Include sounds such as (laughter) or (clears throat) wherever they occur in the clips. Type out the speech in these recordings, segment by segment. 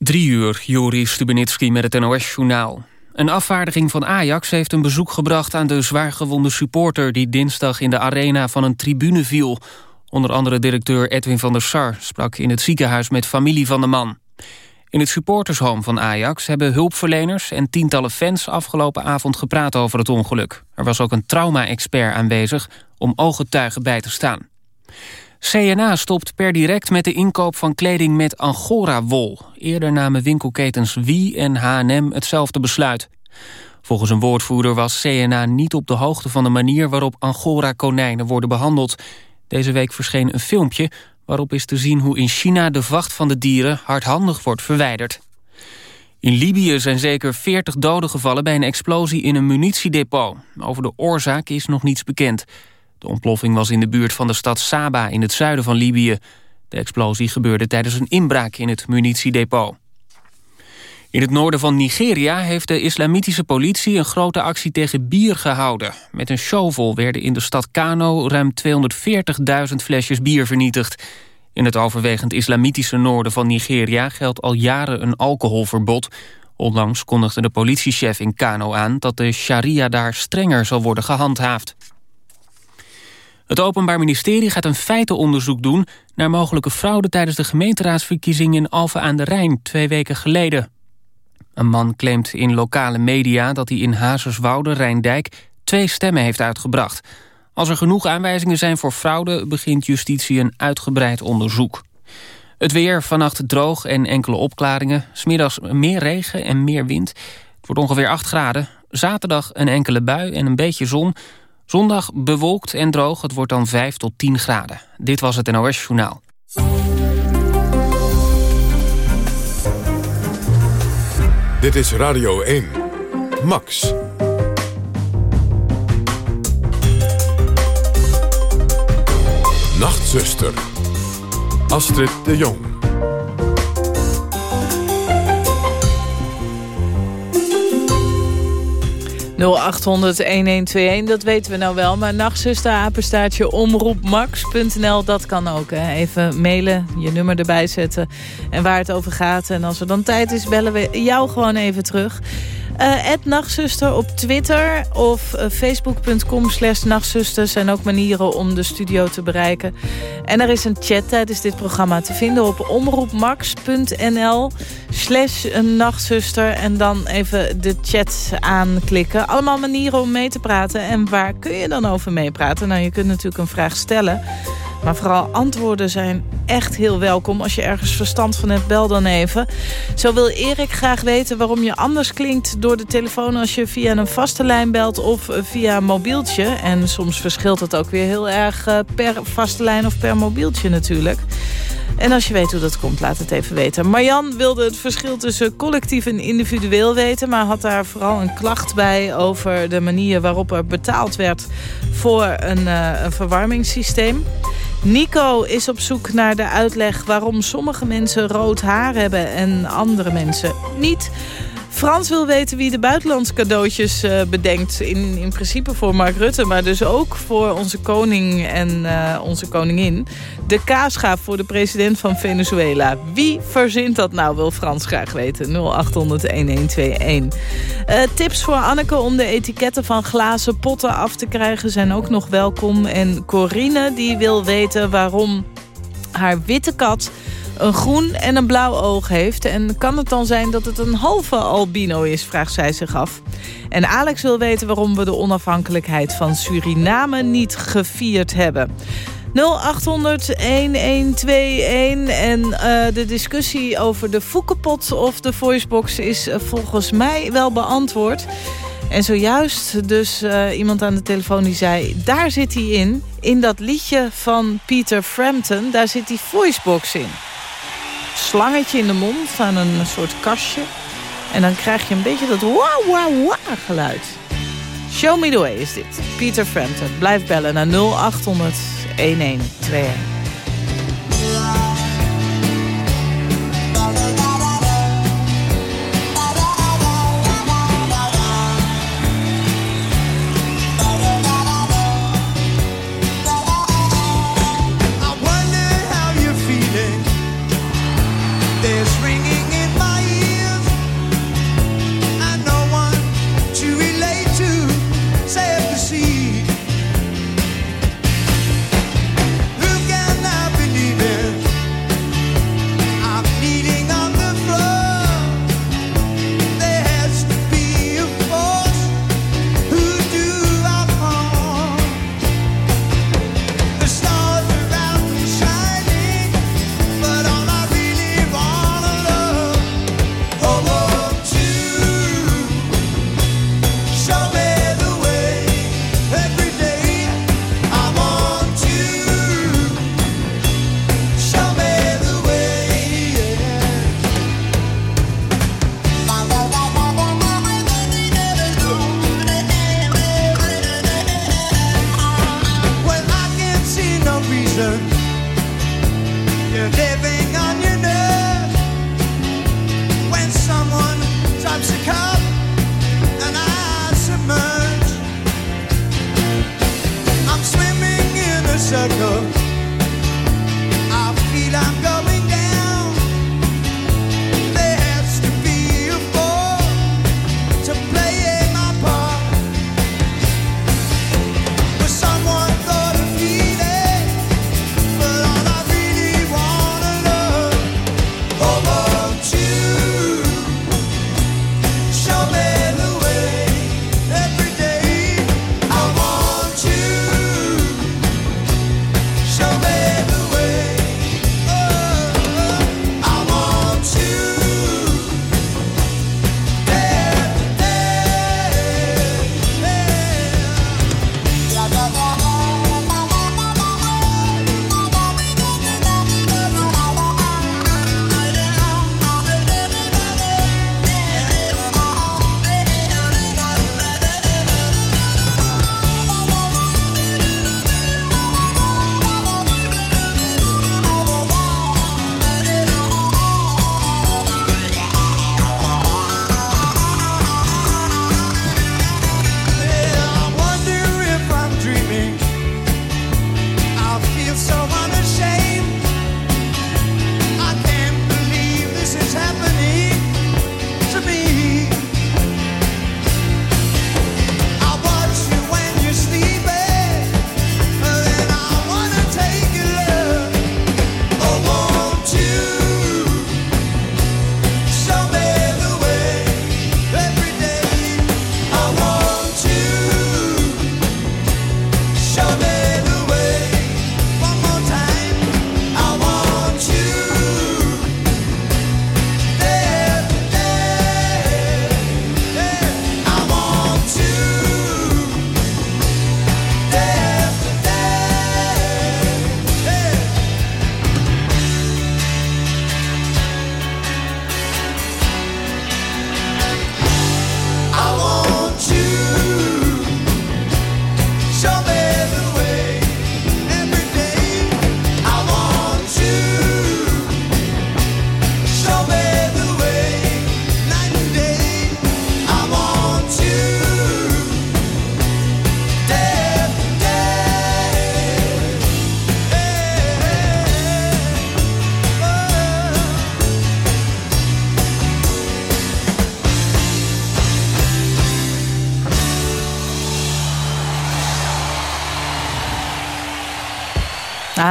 Drie uur, Joris Stubenitski met het NOS-journaal. Een afvaardiging van Ajax heeft een bezoek gebracht aan de zwaargewonde supporter... die dinsdag in de arena van een tribune viel. Onder andere directeur Edwin van der Sar sprak in het ziekenhuis met familie van de man. In het supportershome van Ajax hebben hulpverleners en tientallen fans... afgelopen avond gepraat over het ongeluk. Er was ook een trauma-expert aanwezig om ooggetuigen bij te staan. CNA stopt per direct met de inkoop van kleding met Angora-wol. Eerder namen winkelketens Wie en H&M hetzelfde besluit. Volgens een woordvoerder was CNA niet op de hoogte van de manier... waarop Angora-konijnen worden behandeld. Deze week verscheen een filmpje waarop is te zien hoe in China... de vacht van de dieren hardhandig wordt verwijderd. In Libië zijn zeker 40 doden gevallen bij een explosie in een munitiedepot. Over de oorzaak is nog niets bekend... De ontploffing was in de buurt van de stad Saba in het zuiden van Libië. De explosie gebeurde tijdens een inbraak in het munitiedepot. In het noorden van Nigeria heeft de islamitische politie een grote actie tegen bier gehouden. Met een shovel werden in de stad Kano ruim 240.000 flesjes bier vernietigd. In het overwegend islamitische noorden van Nigeria geldt al jaren een alcoholverbod. Onlangs kondigde de politiechef in Kano aan dat de sharia daar strenger zal worden gehandhaafd. Het Openbaar Ministerie gaat een feitenonderzoek doen... naar mogelijke fraude tijdens de gemeenteraadsverkiezingen in Alphen aan de Rijn twee weken geleden. Een man claimt in lokale media dat hij in Hazerswoude, Rijndijk... twee stemmen heeft uitgebracht. Als er genoeg aanwijzingen zijn voor fraude... begint justitie een uitgebreid onderzoek. Het weer, vannacht droog en enkele opklaringen. Smiddags meer regen en meer wind. Het wordt ongeveer 8 graden. Zaterdag een enkele bui en een beetje zon... Zondag bewolkt en droog, het wordt dan 5 tot 10 graden. Dit was het NOS Journaal. Dit is Radio 1. Max. Nachtzuster. Astrid de Jong. 0800-1121, dat weten we nou wel. Maar nachtzuster, apenstaartje, omroepmax.nl, dat kan ook. Hè. Even mailen, je nummer erbij zetten en waar het over gaat. En als er dan tijd is, bellen we jou gewoon even terug. Uh, Nachtzuster op Twitter of uh, facebook.com slash nachtzuster... zijn ook manieren om de studio te bereiken. En er is een chat tijdens dit programma te vinden op omroepmax.nl slash nachtzuster. En dan even de chat aanklikken. Allemaal manieren om mee te praten. En waar kun je dan over meepraten? Nou, je kunt natuurlijk een vraag stellen... Maar vooral antwoorden zijn echt heel welkom. Als je ergens verstand van hebt, bel dan even. Zo wil Erik graag weten waarom je anders klinkt door de telefoon... als je via een vaste lijn belt of via een mobieltje. En soms verschilt het ook weer heel erg eh, per vaste lijn of per mobieltje natuurlijk. En als je weet hoe dat komt, laat het even weten. Marjan wilde het verschil tussen collectief en individueel weten... maar had daar vooral een klacht bij over de manier waarop er betaald werd... voor een, uh, een verwarmingssysteem. Nico is op zoek naar de uitleg waarom sommige mensen rood haar hebben en andere mensen niet. Frans wil weten wie de buitenlandse cadeautjes uh, bedenkt. In, in principe voor Mark Rutte, maar dus ook voor onze koning en uh, onze koningin. De kaasgaaf voor de president van Venezuela. Wie verzint dat nou, wil Frans graag weten. 0800-1121. Uh, tips voor Anneke om de etiketten van glazen potten af te krijgen... zijn ook nog welkom. En Corine die wil weten waarom haar witte kat een groen en een blauw oog heeft. En kan het dan zijn dat het een halve albino is, vraagt zij zich af. En Alex wil weten waarom we de onafhankelijkheid van Suriname niet gevierd hebben. 0800-1121 en uh, de discussie over de foekenpot of de voicebox is uh, volgens mij wel beantwoord. En zojuist dus uh, iemand aan de telefoon die zei... daar zit hij in, in dat liedje van Peter Frampton, daar zit die voicebox in slangetje in de mond van een soort kastje. En dan krijg je een beetje dat wauw, wauw, wauw geluid. Show me the way is dit. Peter Frampton. Blijf bellen naar 0800 1121.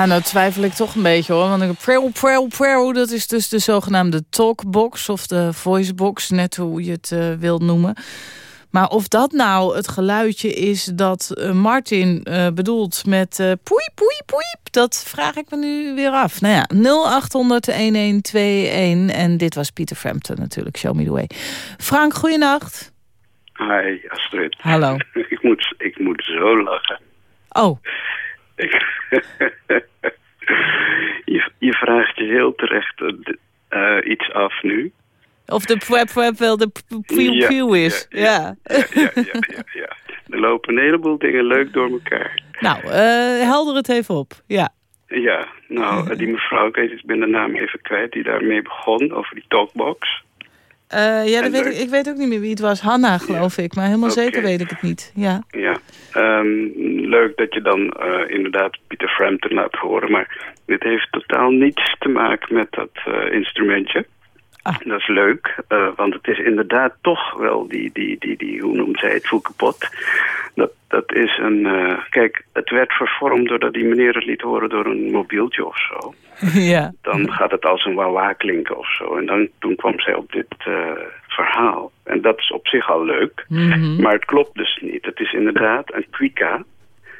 Nou twijfel ik toch een beetje hoor. Want ik prel, prel, prel, dat is dus de zogenaamde talkbox of de voicebox, net hoe je het uh, wilt noemen. Maar of dat nou het geluidje is dat uh, Martin uh, bedoelt met poei, poei, poei, dat vraag ik me nu weer af. Nou ja, 0800-1121 en dit was Pieter Frampton natuurlijk, Show Me The Way. Frank, goeienacht. Hi, Astrid. Hallo. (laughs) ik, moet, ik moet zo lachen. Oh. Ik, (laughs) je, je vraagt je heel terecht uh, iets af nu. Of de prep prep wel de pew pew is. Ja ja. Ja, ja, ja, ja, Er lopen een heleboel dingen leuk door elkaar. Nou, uh, helder het even op. Ja. Ja, nou, die mevrouw, ik, weet, ik ben de naam even kwijt, die daarmee begon, over die talkbox. Uh, ja, dat weet ik, ik weet ook niet meer wie het was. Hanna, geloof ja. ik. Maar helemaal okay. zeker weet ik het niet. Ja, ja. Um, leuk dat je dan uh, inderdaad Pieter Frampton laat horen. Maar dit heeft totaal niets te maken met dat uh, instrumentje. Ah. Dat is leuk, uh, want het is inderdaad toch wel die, die, die, die hoe noemt zij het, voelkapot. Dat, dat is een, uh, kijk, het werd vervormd doordat die meneer het liet horen door een mobieltje of zo. (laughs) Ja. Dan gaat het als een wawa klinken of zo. En dan, toen kwam zij op dit uh, verhaal. En dat is op zich al leuk, mm -hmm. maar het klopt dus niet. Het is inderdaad een kwika.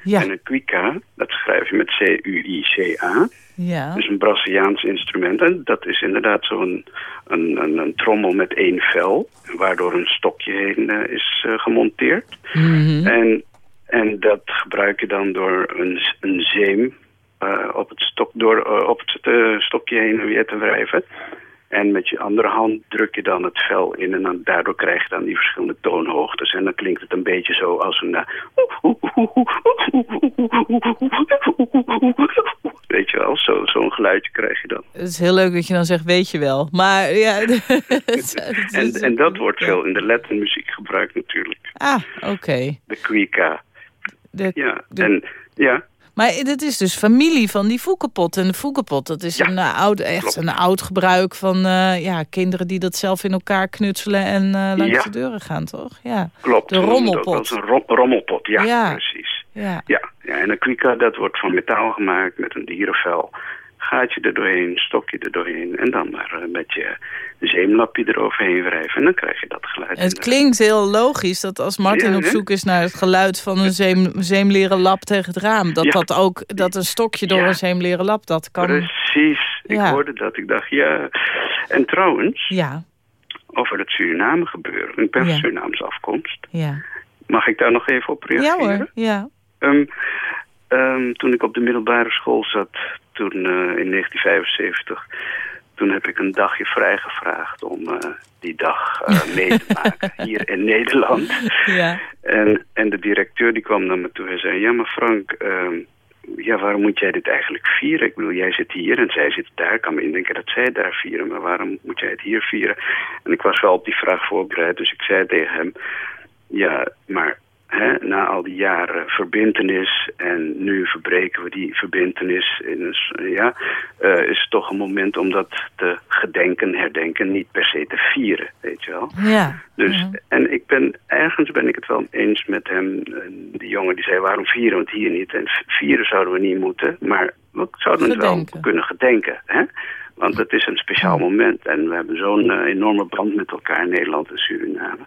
Ja. En een kwika, dat schrijf je met C-U-I-C-A. Ja. Dus een Braziliaans instrument. En dat is inderdaad zo'n een, een, een, trommel met één vel. Waardoor een stokje heen uh, is uh, gemonteerd. Mm -hmm. en, en dat gebruik je dan door een, een zeem uh, op het, stok, door, op het stokje heen weer te wrijven. En met je andere hand druk je dan het vel in en dan, daardoor krijg je dan die verschillende toonhoogtes. En dan klinkt het een beetje zo als een... Weet je wel, zo'n zo geluidje krijg je dan. Het is heel leuk dat je dan zegt, weet je wel. Maar ja... (laughs) en, en dat wordt veel in de Latin-muziek gebruikt natuurlijk. Ah, oké. Okay. De. De, ja, de... en ja... Maar dit is dus familie van die voekepot. En de voekepot, dat is ja, een, uh, oud, echt klopt. een oud gebruik van uh, ja, kinderen die dat zelf in elkaar knutselen en uh, langs ja. de deuren gaan, toch? Ja. Klopt. De rommelpot. Dat is een rom rommelpot, ja, ja. precies. Ja. Ja. ja, en een kwika, dat wordt van metaal gemaakt met een dierenvel. Gaatje er doorheen, stokje er doorheen en dan maar met je zeemlapje eroverheen wrijven. En dan krijg je dat geluid. Het klinkt heel logisch dat als Martin Ja, op zoek is naar het geluid van een zeem, zeemleren lap tegen het raam. Dat Ja. dat ook, dat een stokje door Ja. een zeemleren lap, dat kan... Precies. Ik Ja. hoorde dat. Ik dacht, ja. En trouwens, Ja, over het Suriname gebeuren. Ik ben van Ja. Afkomst. ja. Mag ik daar nog even op Ja reageren? hoor, ja. Ehm, ehm, toen ik op de middelbare school zat, toen eh, in 1975, toen heb ik een dagje vrijgevraagd om eh, die dag eh, (laughs) mee te maken hier in Nederland. Ja, En, en de directeur die kwam naar me toe en zei, ja maar Frank, ehm, ja, waarom moet jij dit eigenlijk vieren? Ik bedoel, jij zit hier en zij zit daar. Ik kan me indenken dat zij daar vieren, maar waarom moet jij het hier vieren? En ik was wel op die vraag voorbereid, dus ik zei tegen hem, ja, maar na al die jaren verbintenis en nu verbreken we die verbintenis, in een, ja, eh, is het toch een moment om dat te gedenken, herdenken, niet per se te vieren, weet je wel. ja. Dus, ja. en ik ben, ergens ben ik het wel eens met hem, die jongen die zei, waarom vieren we het hier niet? En vieren zouden we niet moeten, maar we zouden het wel kunnen gedenken, hè? Want het is een speciaal moment en we hebben zo'n eh, enorme band met elkaar in Nederland en Suriname.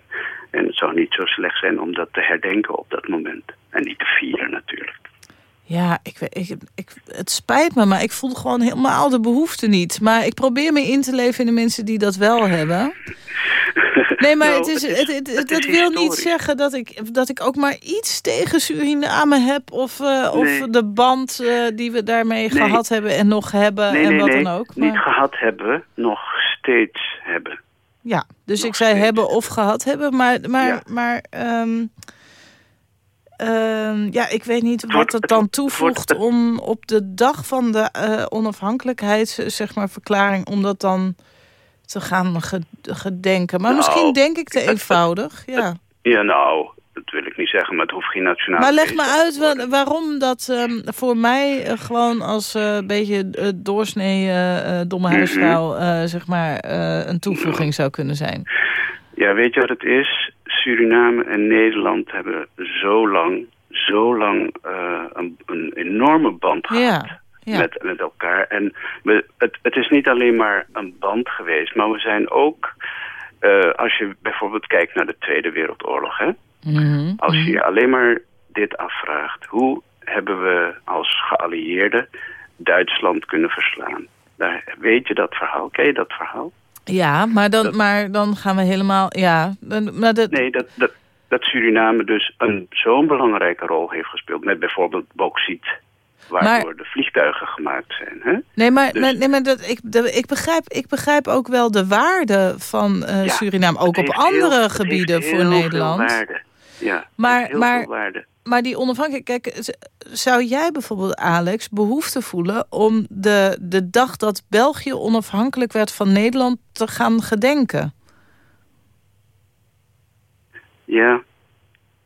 En het zou niet zo slecht zijn om dat te herdenken op dat moment. En niet te vieren natuurlijk. Ja, ik, ik, ik, het spijt me, maar ik voel gewoon helemaal de behoefte niet. Maar ik probeer me in te leven in de mensen die dat wel hebben. (laughs) Nee, maar Nou, het is, het, het, het dat wil niet zeggen dat ik, dat ik ook maar iets tegen Suriname heb. Of, eh, of Nee. de band eh, die we daarmee Nee. gehad hebben en nog hebben nee, en wat dan ook. niet Maar, gehad hebben, nog steeds hebben. ja, dus nog ik zei steeds. hebben of gehad hebben. Maar, maar, Ja. maar ehm, ja, ik weet niet wat het dan toevoegt om op de dag van de eh, onafhankelijkheid, zeg maar, verklaring, om dat dan te gaan ge- gedenken. Maar Nou, misschien denk ik te het- eenvoudig, ja. Ja, nou, dat wil ik niet zeggen, maar het hoeft geen nationaal Maar leg me uit wa- waarom dat ehm, voor mij eh, gewoon als eh, beetje uh, doorsnee domme Mhm. huisvrouw zeg maar een toevoeging zou kunnen zijn. Ja, weet je wat het is? Suriname en Nederland hebben zo lang, zo lang een, een enorme band gehad. Ja, met, met elkaar. En we, het, het is niet alleen maar een band geweest, maar we zijn ook... Uh, als je bijvoorbeeld kijkt naar de Tweede Wereldoorlog, hè? Mhm, Als je mhm. je alleen maar dit afvraagt, hoe hebben we als geallieerden Duitsland kunnen verslaan? Daar, weet je dat verhaal? Ken je dat verhaal? Ja, maar dan, Dat- maar dan gaan we helemaal... Ja, dan- maar dat, Nee, dat, dat, dat Suriname dus een zo'n belangrijke rol heeft gespeeld met bijvoorbeeld bauxiet. Waardoor de vliegtuigen gemaakt zijn. Hè? Nee, maar, Dus- nee, maar dat, ik, dat- ik, begrijp, ik begrijp ook wel de waarde van eh, Ja, Suriname. Ook op heel- andere gebieden voor Nederland. Ja, Maar- heel maar- veel waarde. Maar die onafhankelijkheid... Kijk, zou jij bijvoorbeeld, Alex, behoefte voelen... om de, de dag dat België onafhankelijk werd van Nederland te gaan gedenken? Ja,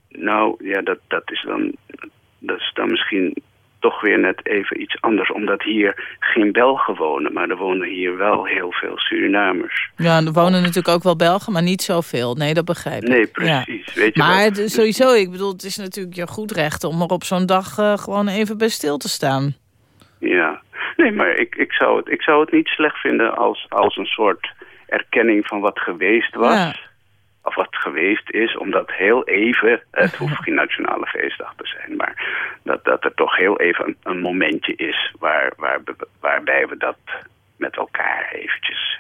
nou ja, dat, dat is dan dat is dan misschien toch weer net even iets anders. Omdat hier geen Belgen wonen, maar er wonen hier wel heel veel Surinamers. Ja, er wonen natuurlijk ook wel Belgen, maar niet zoveel. Nee, dat begrijp ik. Nee, Ja. precies. Weet je Maar wel? sowieso, ik bedoel, het is natuurlijk je goed recht... om er op zo'n dag eh, gewoon even bij stil te staan. Ja, nee, maar ik, ik, zou, het, ik zou het niet slecht vinden als, als een soort erkenning van wat geweest was. Ja. Of wat geweest is, omdat heel even, het hoeft (laughs) geen nationale feestdag te zijn, maar dat, dat er toch heel even een, een momentje is waar, waar, waarbij we dat met elkaar eventjes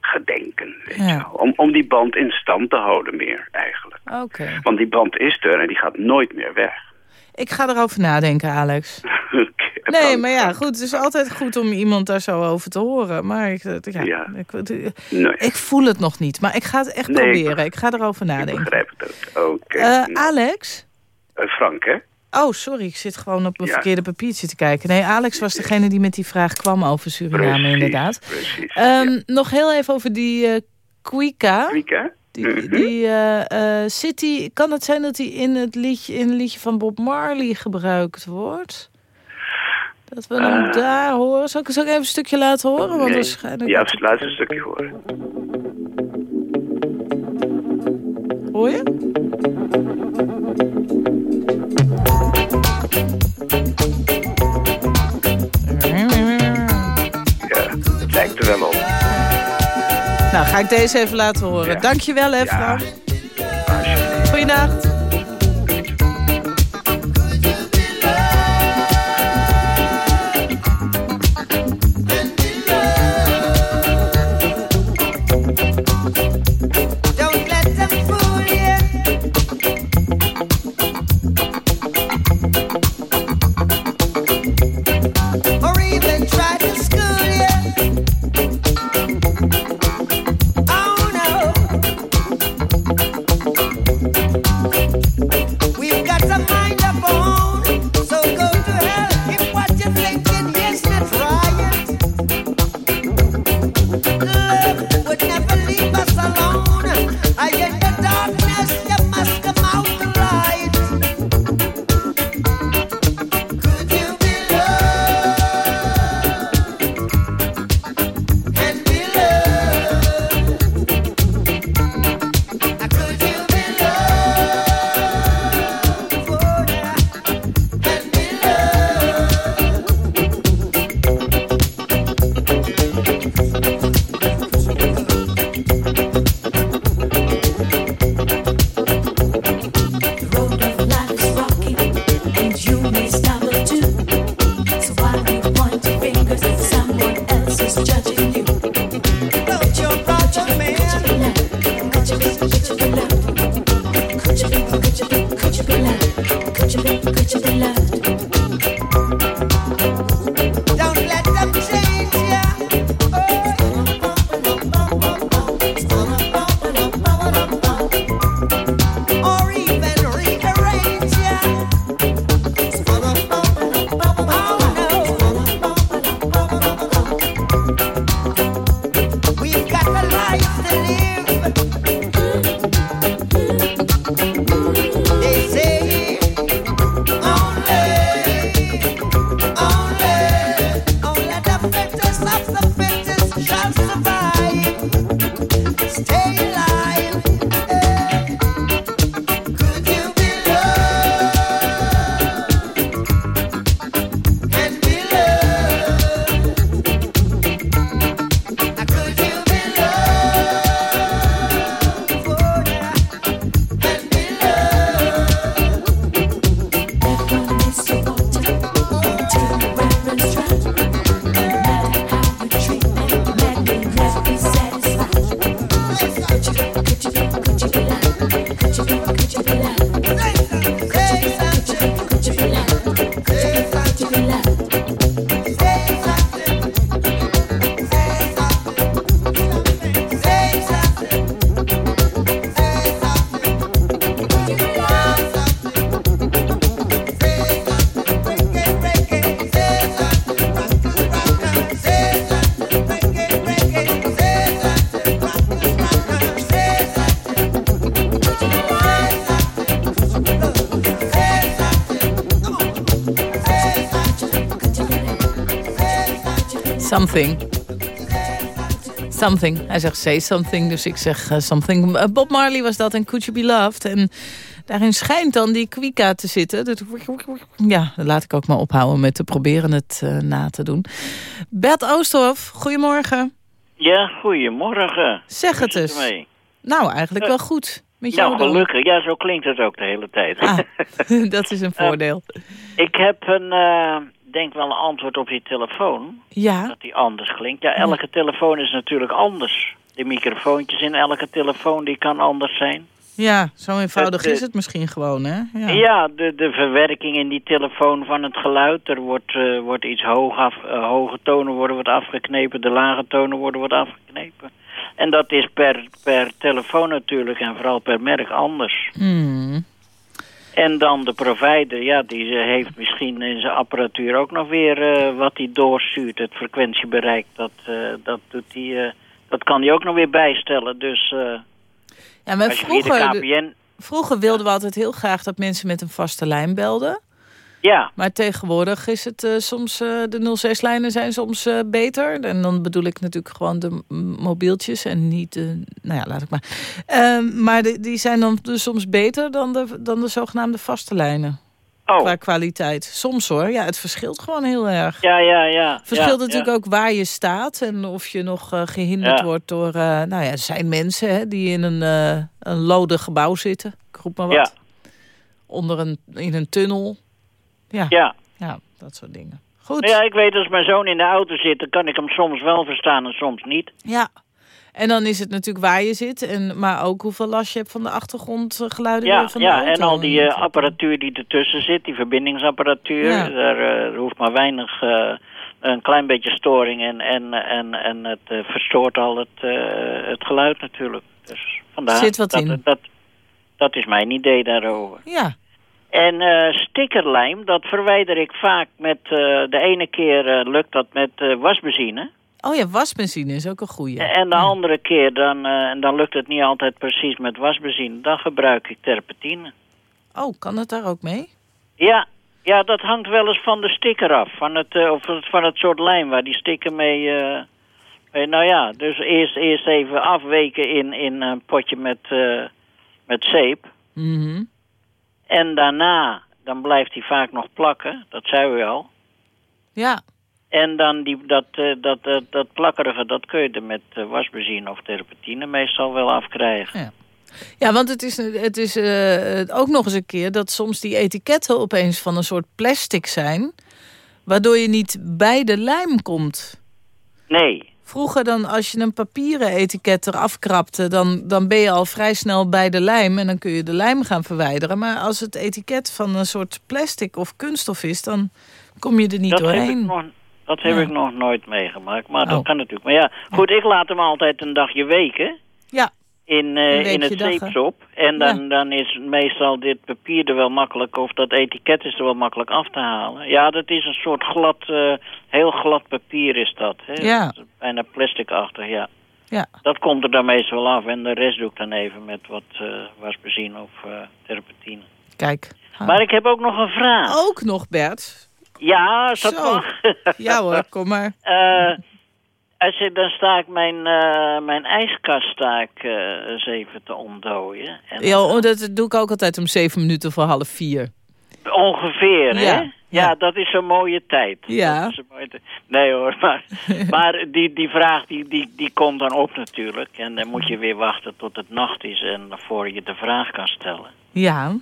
gedenken. Weet Ja. je wel. Om, om die band in stand te houden meer eigenlijk. Oké. Want die band is er en die gaat nooit meer weg. Ik ga erover nadenken, Alex. (laughs) Nee, maar ja, goed. Het is altijd goed om iemand daar zo over te horen. Maar ik, eh, ja, Ja. ik, Nee, ik voel het nog niet. Maar ik ga het echt Nee, ik proberen. Ik ga erover ik nadenken. begrijp het ook. Eh, Nou, Alex? eh, Frank, hè? Oh, sorry. Ik zit gewoon op een Ja. verkeerde papiertje te kijken. Nee, Alex was degene die met die vraag kwam over Suriname, Precies, inderdaad. Precies. Ehm, ja. Nog heel even over die eh. Week, hè? Die, Mhm. die eh, eh, City, kan het zijn dat die in het liedje, in het liedje van Bob Marley gebruikt wordt? Dat we hem Eh. daar horen. Zal ik, zal ik even een stukje laten horen? Want Nee. waarschijnlijk... Ja, laat eens een stukje horen. Hoor je? Ja, het lijkt er wel op. Nou, ga ik deze even laten horen. Ja. Dankjewel, hè, Ja. Goeienacht. Something. Something. Hij zegt say something, dus ik zeg eh, something. Eh, Bob Marley was dat en Could You Be Loved. En daarin schijnt dan die kwika te zitten. Dat- Ja, dan laat ik ook maar ophouden met te proberen het eh, na te doen. Bert Oosterhof, goedemorgen. Ja, goedemorgen. Zeg het eens. Nou, eigenlijk wel goed. Met jou Nou, gelukkig. Ja, zo klinkt het ook de hele tijd. Ah, (laughs) dat is een (laughs) voordeel. Ik heb een, denk wel een antwoord op die telefoon. Ja, Dat die anders klinkt. Ja, elke telefoon is natuurlijk anders. De microfoontjes in elke telefoon, die kan anders zijn. ja, zo eenvoudig Het, eh, is het misschien gewoon, hè? Ja. Ja, de, de verwerking in die telefoon van het geluid. Er wordt, eh, wordt iets hoog af, eh, hoge tonen worden wat afgeknepen. De lage tonen worden wat afgeknepen. En dat is per, per telefoon natuurlijk en vooral per merk anders. Hmm. En dan de provider, ja, die heeft misschien in zijn apparatuur ook nog weer eh, wat hij doorstuurt. Het frequentiebereik, dat, eh, dat, doet hij, eh, dat kan hij ook nog weer bijstellen. Dus Ja, maar vroeger, KPN... vroeger wilden we altijd heel graag dat mensen met een vaste lijn belden. Ja, Maar tegenwoordig is het eh, soms, eh, de 06-lijnen zijn soms eh, beter. En dan bedoel ik natuurlijk gewoon de mobieltjes en niet de, nou ja, laat ik maar. Ehm, maar de- die zijn dan dus soms beter dan de, dan de zogenaamde vaste lijnen. oh, Qua kwaliteit. Soms hoor, ja, het verschilt gewoon heel erg. ja, ja, ja. Het verschilt ja, natuurlijk ook waar je staat en of je nog eh, gehinderd Ja. wordt door... nou ja, er zijn mensen hè, die in een, een lode gebouw zitten. Ik roep maar wat. Ja, Onder een, in een tunnel. Ja, ja. ja. dat soort dingen. Goed. Ja, ik weet als mijn zoon in de auto zit, dan kan ik hem soms wel verstaan en soms niet. Ja. En dan is het natuurlijk waar je zit. En, maar ook hoeveel last je hebt van de achtergrondgeluiden Ja, van de ja auto. en al die eh, Dat- apparatuur die ertussen zit, die verbindingsapparatuur, Ja. daar eh, er hoeft maar weinig, eh, een klein beetje storing en, en, en, en het verstoort al het, het geluid natuurlijk. Dus vandaar. Zit wat dat, in. Dat, dat is mijn idee daarover. Ja, En eh, stickerlijm, dat verwijder ik vaak met, eh, de ene keer eh, lukt dat met wasbenzine. oh ja, wasbenzine is ook een goeie. En de andere keer, dan, en dan lukt het niet altijd precies met wasbenzine. Dan gebruik ik terpentine. Oh, kan het daar ook mee? Ja, ja, dat hangt wel eens van de sticker af. Van het, of het- van het soort lijm waar die sticker mee... nou ja, dus eerst, eerst even afweken in, in een potje met, met zeep. Mhm. En daarna, dan blijft hij vaak nog plakken. Dat zei u al. Ja, En dan die, dat, eh, dat, dat, dat plakkerige, dat kun je er met eh, wasbenzine of terpentine meestal wel afkrijgen. ja want het is, het is eh, ook nog eens een keer dat soms die etiketten opeens van een soort plastic zijn. Waardoor je niet bij de lijm komt. Nee, Vroeger dan als je een papieren etiket eraf krapte... Dan, dan ben je al vrij snel bij de lijm en dan kun je de lijm gaan verwijderen. Maar als het etiket van een soort plastic of kunststof is... dan kom je er niet dat heb, ik doorheen. nog, dat heb Ja. ik nog nooit meegemaakt. Maar dat Oh. kan natuurlijk. Maar ja, goed, ik laat hem altijd een dagje weken. Ja, In, Een in het zeepsop. En dan, dan is meestal dit papier er wel makkelijk, of dat etiket is er wel makkelijk af te halen. Ja, dat is een soort glad, eh, heel glad papier is dat. Hè? Ja. Dat is Bijna plasticachtig, ja. ja. Dat komt er dan meestal wel af en de rest doe ik dan even met wat eh wasbenzine of eh terpentine. Kijk. Maar ik heb ook nog een vraag. Ook nog, Bert. Ja, als dat Zo. mag. Ja hoor, kom maar. (laughs) Als je, dan sta ik mijn, eh, mijn ijskast sta ik, eh, eens even te ontdooien. En, Ja, oh, dat doe ik ook altijd om zeven minuten voor half vier. Ongeveer, hè? Ja, Ja, ja. dat is een mooie tijd. Ja. Dat is een mooie tijd. Nee hoor, (laughs) maar, (laughs) maar die, die vraag die, die, die komt dan op natuurlijk. En dan moet je weer wachten tot het nacht is en voor je de vraag kan stellen. Ja,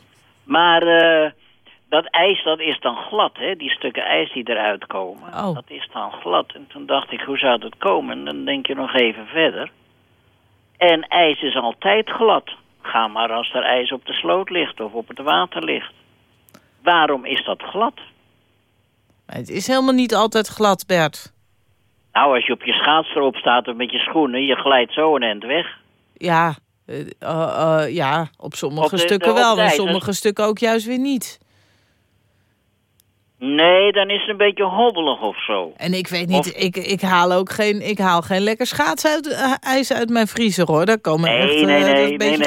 Maar eh, dat ijs, dat is dan glad, hè? Die stukken ijs die eruit komen. Oh. Dat is dan glad. En toen dacht ik, hoe zou dat komen? En dan denk je nog even verder. En ijs is altijd glad. Ga maar als er ijs op de sloot ligt of op het water ligt. Waarom is dat glad? maar het is helemaal niet altijd glad, Bert. Nou, als je op je schaats erop staat of met je schoenen, je glijdt zo een end weg. Ja, eh, eh, eh, ja op sommige Op de- stukken de- wel, ijzers. sommige stukken ook juist weer niet. Nee, dan is het een beetje hobbelig of zo. En ik weet niet, Of- ik, ik haal ook geen, ik haal geen lekker schaats uit, eh, uit mijn vriezer hoor. Daar komen Nee, echt nee, dat is nee, een beetje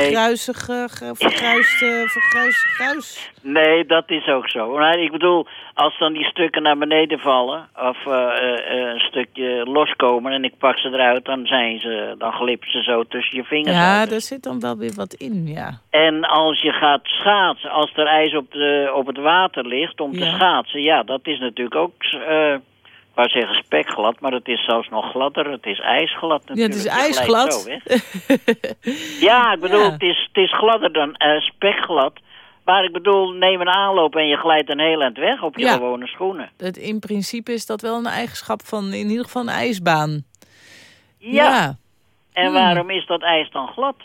vergruist, eh, vergruist gruis. Nee, dat is ook zo. Maar ik bedoel, als dan die stukken naar beneden vallen... of eh, eh, eh, een stukje loskomen en ik pak ze eruit... dan, zijn ze, dan glippen ze zo tussen je vingers Ja, uit. daar zit dan wel weer wat in, ja. En als je gaat schaatsen, als er ijs op, de, op het water ligt om te Ja. schaatsen... ja, dat is natuurlijk ook... ik wou zeggen spekglad, maar het is zelfs nog gladder. Het is ijsglad Ja, natuurlijk. het is ijsglad. zo. Ja, ik (laughs) bedoel, Ja. het, is, het is gladder dan eh, spekglad. Maar ik bedoel, neem een aanloop en je glijdt een heel eind weg op je Ja. gewone schoenen. Het, in principe is dat wel een eigenschap van in ieder geval een ijsbaan. Ja. En Hmm. waarom is dat ijs dan glad?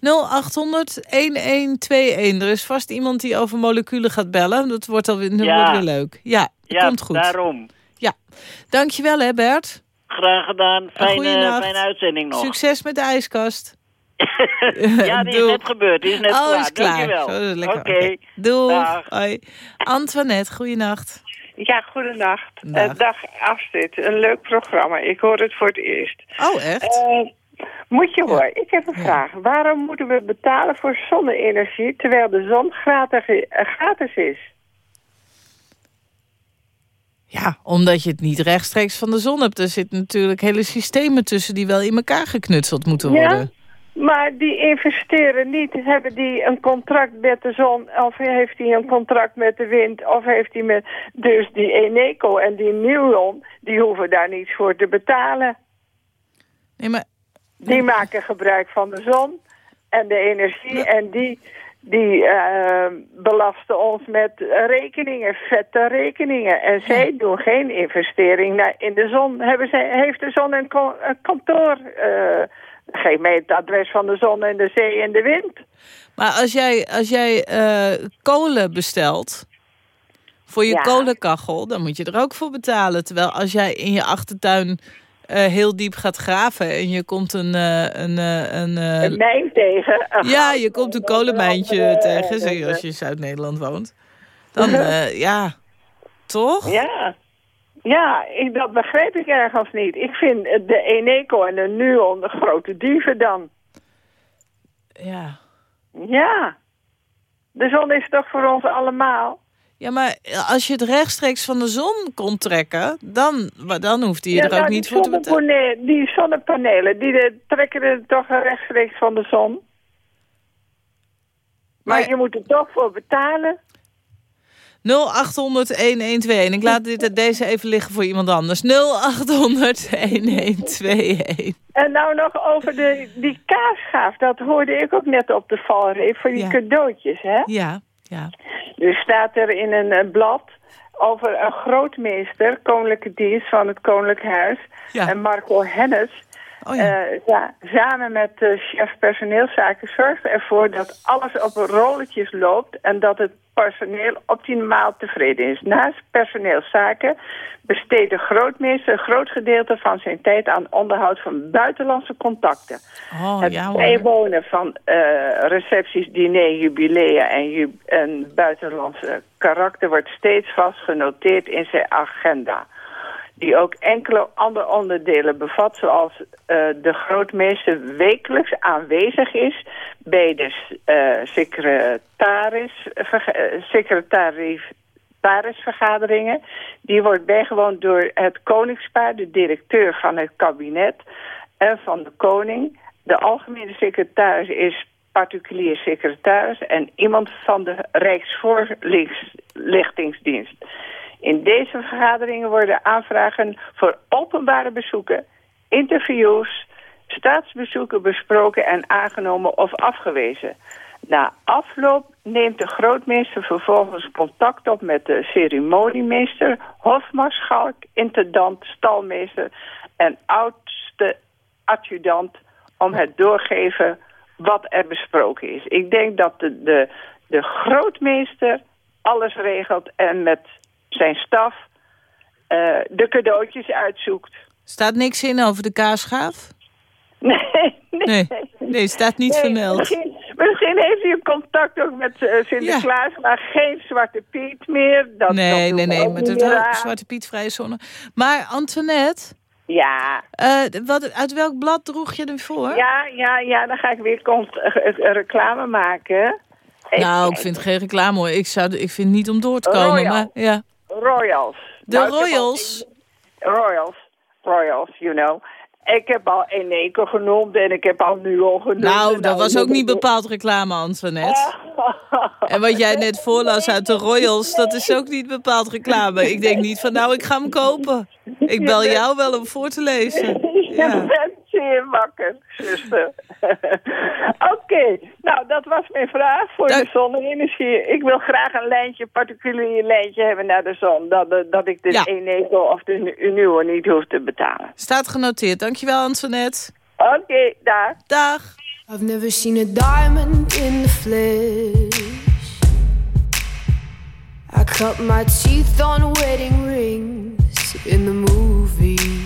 0800 1121. Er is vast iemand die over moleculen gaat bellen. Dat wordt alweer, dat Ja. wordt weer leuk. Ja, dat Ja, komt goed. daarom. Ja. Dankjewel hè Bert. Graag gedaan. Fijne, fijne uitzending nog. Succes met de ijskast. Ja, (laughs) die is net gebeurd. Die is net oh, klaar. is klaar. Dankjewel. Lekker. Oké. Doei. Hoi. Antoinette, goeienacht. Ja, goedenacht. Dag. Eh, dag Astrid, een leuk programma. Ik hoor het voor het eerst. Oh, echt? Eh, moet je horen, ik heb een vraag. Waarom moeten we betalen voor zonne-energie terwijl de zon gratis, eh, gratis is? Ja, omdat je het niet rechtstreeks van de zon hebt. Er zitten natuurlijk hele systemen tussen die wel in elkaar geknutseld moeten Ja? Maar die investeren niet. Hebben die een contract met de zon? Of heeft hij een contract met de wind? Of heeft hij met... Dus die Eneco en die Nuon, die hoeven daar niets voor te betalen. Nee, maar Die maken gebruik van de zon en de energie. En die, die eh, belasten ons met rekeningen, vette rekeningen. En zij doen geen investering in de zon. Hebben zij, heeft de zon een kantoor? eh, geef mij het adres van de zon en de zee en de wind. Maar als jij, als jij eh, kolen bestelt voor je Ja. kolenkachel, dan moet je er ook voor betalen. Terwijl als jij in je achtertuin eh, heel diep gaat graven en je komt een... eh, een, een, Een mijn tegen. (laughs) ja, je komt een en kolenmijntje (laughs) tegen, zeker als je in Zuid-Nederland woont. Dan, (laughs) ja, toch? Ja. Ja, ik, dat begrijp ik ergens niet. Ik vind de Eneco en de Nuon de grote dieven dan. Ja. Ja. De zon is toch voor ons allemaal? Ja, maar als je het rechtstreeks van de zon kon trekken, dan, dan hoefde je er ook nou, niet voor te betalen. Die zonnepanelen, die eh, trekken er toch rechtstreeks van de zon. Maar, Maar- je moet er toch voor betalen. 0800-1121. Ik laat dit, deze even liggen voor iemand anders. 0800-1121. En nou nog over de, die kaasgaaf. Dat hoorde ik ook net op de valreep voor die Ja. cadeautjes, hè? Ja, ja. Er staat er in een eh, blad over een grootmeester, koninklijke dienst van het Koninklijk Huis. Ja. En Marco Hennis, Oh ja. eh, ja, samen met de chef personeelszaken zorgt ervoor dat alles op rolletjes loopt en dat het personeel optimaal tevreden is. Naast personeelszaken besteedt de grootmeester een groot gedeelte van zijn tijd aan onderhoud van buitenlandse contacten. Oh, Het ja bijwonen van eh, recepties, diner, jubilea en, ju en buitenlandse karakter wordt steeds vast genoteerd in zijn agenda. Die ook enkele andere onderdelen bevat, zoals eh, de grootmeester wekelijks aanwezig is bij de eh secretaris, eh, secretaris. Die wordt bijgewoond door het koningspaar, de directeur van het kabinet en van de koning. De algemene secretaris is particulier secretaris en iemand van de Rijksvoorlichtingsdienst. In deze vergaderingen worden aanvragen voor openbare bezoeken, interviews, staatsbezoeken besproken en aangenomen of afgewezen. Na afloop neemt de grootmeester vervolgens contact op met de ceremoniemeester, hofmaarschalk, intendant, stalmeester en oudste adjudant om het doorgeven wat er besproken is. Ik denk dat de, de, de grootmeester alles regelt en met zijn staf eh, de cadeautjes uitzoekt. Staat niks in over de kaasgaaf? Nee, nee. Nee, nee staat niet Nee, vermeld. Misschien, misschien heeft hij contact ook met eh, Sinterklaas, maar geen Zwarte Piet meer. Dat, nee, dat nee, nee, niet het. Zwarte Piet vrije zonne. Maar Antoinette, Ja, eh, wat, uit welk blad droeg je hem voor? ja, ja, ja, dan ga ik weer eh, reclame maken. Nou, ik vind geen reclame hoor. Ik, zou, ik vind niet om door te komen. Maar, ja. Royals. De Nou, al Royals. Royals. Royals, you know. Ik heb al Eneco genoemd en ik heb al Nuo genoemd. Nou, dat was ook niet bepaald reclame, Antoinette. (laughs) En wat jij net voorlas uit de Royals, dat is ook niet bepaald reclame. Ik denk niet van, nou, ik ga hem kopen. Ik bel jou wel om voor te lezen. (laughs) Ja. Wakker, zuster. (laughs) Oké, nou dat was mijn vraag voor Dank- de zonne-energie. Ik wil graag een lijntje, particulier lijntje hebben naar de zon. Dat, de- dat ik de Ja. Eneco of de Nuo niet hoef te betalen. Staat genoteerd. Dankjewel, Antoinette. Oké, daar. Dag. I've never seen a diamond in the flesh. I cut my teeth on wedding rings in the movies.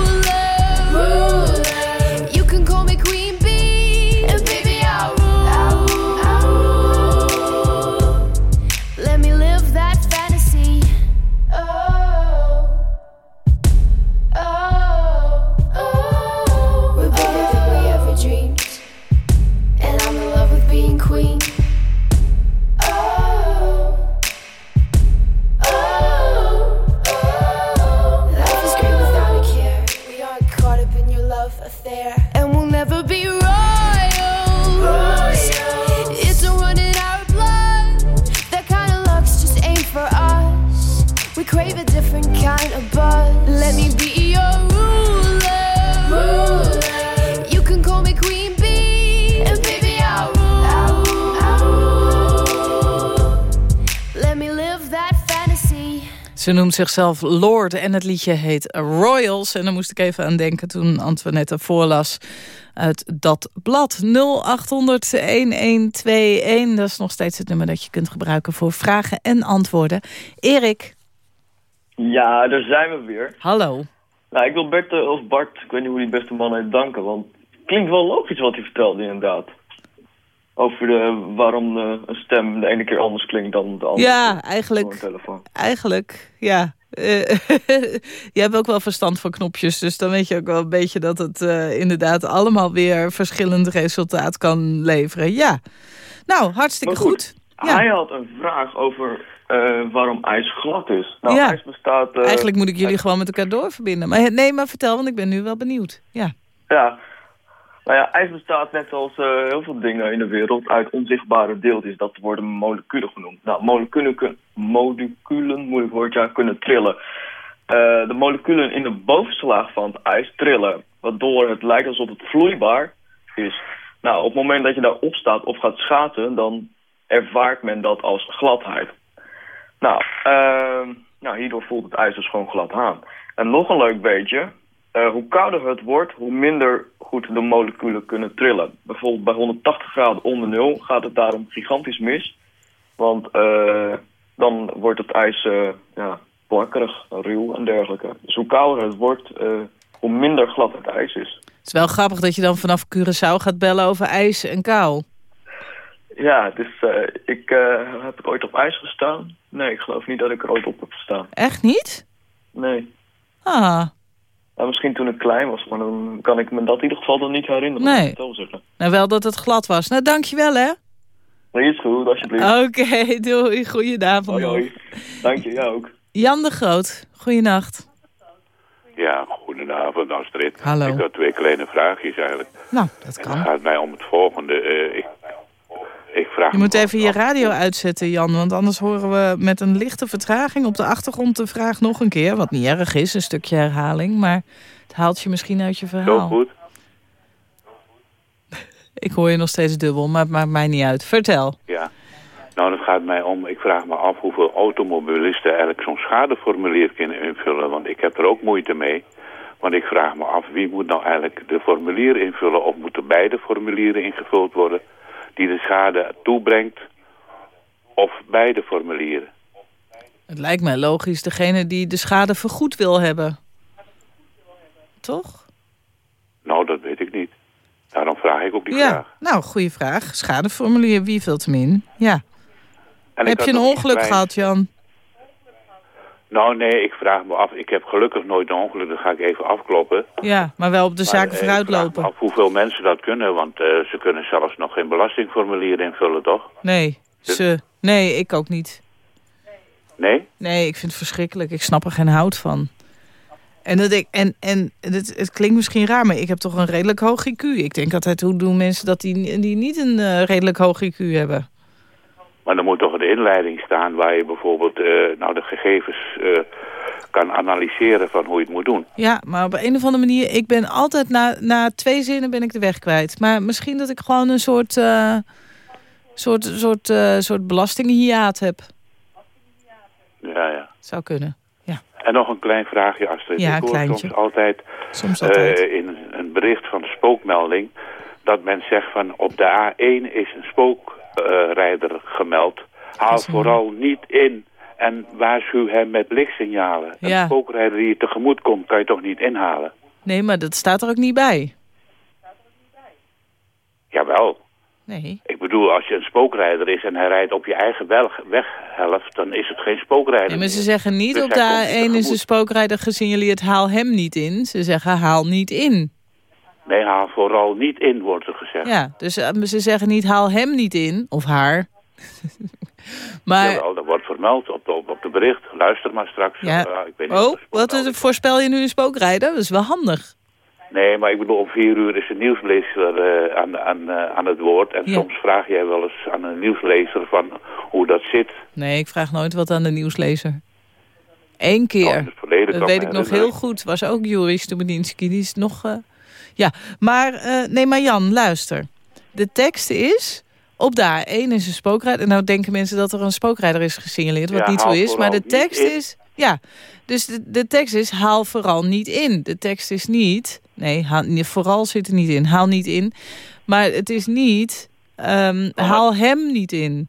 Call me Queen Ze noemt zichzelf Lord en het liedje heet Royals. En daar moest ik even aan denken toen Antoinette voorlas uit dat blad. 0800-1121. Dat is nog steeds het nummer dat je kunt gebruiken voor vragen en antwoorden. Erik, Ja, daar zijn we weer. hallo. Nou, ik wil Bert of Bart, ik weet niet hoe die beste man heet, danken. Want het klinkt wel logisch wat hij vertelde, inderdaad. Over de, waarom de, een stem de ene keer anders klinkt dan de andere. Ja, eigenlijk, eigenlijk, ja. Eh, (laughs) je hebt ook wel verstand van knopjes, dus dan weet je ook wel een beetje dat het eh, inderdaad allemaal weer verschillend resultaat kan leveren. Ja, nou, hartstikke goed. Ja. Hij had een vraag over eh, waarom ijs glad is. Nou, Ja. ijs bestaat... eh, Eigenlijk moet ik jullie gewoon met elkaar doorverbinden. Maar nee, maar vertel, want ik ben nu wel benieuwd. Ja. Ja. Nou ja, ijs bestaat net als eh, heel veel dingen in de wereld uit onzichtbare deeltjes. Dat worden moleculen genoemd. Nou, moleculen, moleculen moeilijk woord, ja, kunnen trillen. Eh, de moleculen in de bovenste laag van het ijs trillen. Waardoor het lijkt alsof het vloeibaar is. Nou, op het moment dat je daar opstaat of gaat schaatsen, dan ervaart men dat als gladheid. Nou, ehm, nou hierdoor voelt het ijs dus gewoon glad aan. En nog een leuk beetje, eh, hoe kouder het wordt, hoe minder goed de moleculen kunnen trillen. Bijvoorbeeld bij 180 graden onder nul gaat het daarom gigantisch mis. Want eh, dan wordt het ijs eh, ja, plakkerig, ruw en dergelijke. Dus hoe kouder het wordt, hoe minder glad het ijs is. Het is wel grappig dat je dan vanaf Curaçao gaat bellen over ijs en kou. Ja, dus ik heb ik ooit op ijs gestaan. Nee, ik geloof niet dat ik er ooit op heb gestaan. Echt niet? Nee. Ah, Nou, misschien toen ik klein was, maar dan kan ik me dat in ieder geval dan niet herinneren. Nee. nou wel dat het glad was. Nou, dankjewel hè. Nee, is goed, alsjeblieft. Oké, (laughs) doei. Goedenavond. Hoi, hoi. Dank je, jij ook. Jan de Groot, goeienacht. Ja, goedenavond Astrid. Hallo. Ik had twee kleine vraagjes eigenlijk. Nou, dat En kan. het gaat mij om het volgende. eh, ik, ik vraag Je moet af- even je radio uitzetten, Jan. Want anders horen we met een lichte vertraging op de achtergrond de vraag nog een keer. Wat niet erg is, een stukje herhaling. Maar het haalt je misschien uit je Zo verhaal. goed? (laughs) Ik hoor je nog steeds dubbel, maar het maakt mij niet uit. Vertel. Ja. Nou, het gaat mij om, ik vraag me af hoeveel automobilisten eigenlijk zo'n schadeformulier kunnen invullen. Want ik heb er ook moeite mee. Want ik vraag me af, wie moet nou eigenlijk de formulier invullen? Of moeten beide formulieren ingevuld worden die de schade toebrengt? Of beide formulieren? Het lijkt mij logisch, degene die de schade vergoed wil hebben. Toch? Nou, dat weet ik niet. Daarom vraag ik ook die ja, vraag. nou, goede vraag. Schadeformulier, wie vult hem in? Ja. En Heb je een ongeluk gehad, Jan? Nou, nee, ik vraag me af. Ik heb gelukkig nooit een ongeluk, dat ga ik even afkloppen. Ja, maar wel op de zaken eh, vooruit Ik vraag lopen. me af hoeveel mensen dat kunnen, want eh, ze kunnen zelfs nog geen belastingformulier invullen, toch? Nee, ze. Nee, ik ook niet. Nee? Nee, ik vind het verschrikkelijk. Ik snap er geen hout van. En, dat ik, en, en het, het klinkt misschien raar, maar ik heb toch een redelijk hoog IQ. Ik denk altijd, hoe doen mensen dat die, die niet een eh, redelijk hoog IQ hebben? Maar er moet toch een inleiding staan waar je bijvoorbeeld eh, nou, de gegevens eh, kan analyseren van hoe je het moet doen. Ja, maar op een of andere manier, ik ben altijd na, na twee zinnen ben ik de weg kwijt. Maar misschien dat ik gewoon een soort, eh soort, soort, soort belastinghiaat heb. Ja, ja. Zou kunnen. Ja, En nog een klein vraagje, Astrid. Ja, ik hoor kleintje. soms altijd, soms altijd. in een bericht van de spookmelding... dat men zegt van op de A1 is een spookrijder gemeld. Haal vooral niet in en waarschuw hem met lichtsignalen. Ja. Een spookrijder die je tegemoet komt, kan je toch niet inhalen? Nee, maar dat staat er ook niet bij. Jawel. Nee. Ik bedoel, als je een spookrijder is en hij rijdt op je eigen weg- weghelft... dan is het geen spookrijder Nee, maar ze zeggen niet Dus op de niet A1 is een spookrijder gesignaleerd, haal hem niet in. Ze zeggen haal niet in. Nee, haal vooral niet in, wordt er gezegd. Ja, dus eh, ze zeggen niet haal hem niet in, of haar. (laughs) maar, Jawel, dat wordt vermeld op de, op, de bericht. Luister maar straks. Ja. Ja, ik weet oh, de wat spookmelding- is- voorspel je nu een spookrijder? Dat is wel handig. Nee, maar ik bedoel, om vier uur is een nieuwslezer eh, aan, aan, eh, aan het woord. En Ja. soms vraag jij wel eens aan een nieuwslezer van hoe dat zit. Nee, ik vraag nooit wat aan de nieuwslezer. Eén Oh, keer. verleden Dat weet ik nog heel goed. Was ook Joris Stubedinski. Die is nog... Ja, maar... eh, nee, maar Jan, luister. De tekst is... Op de A1 is een spookrijder. En nou denken mensen dat er een spookrijder is gesignaleerd. Wat Ja, niet zo is. Maar de tekst is... Ja, dus de, de tekst is haal vooral niet in. De tekst is niet... Nee, haal, vooral zit er niet in. Haal niet in. Maar het is niet... ehm, haal hem niet in.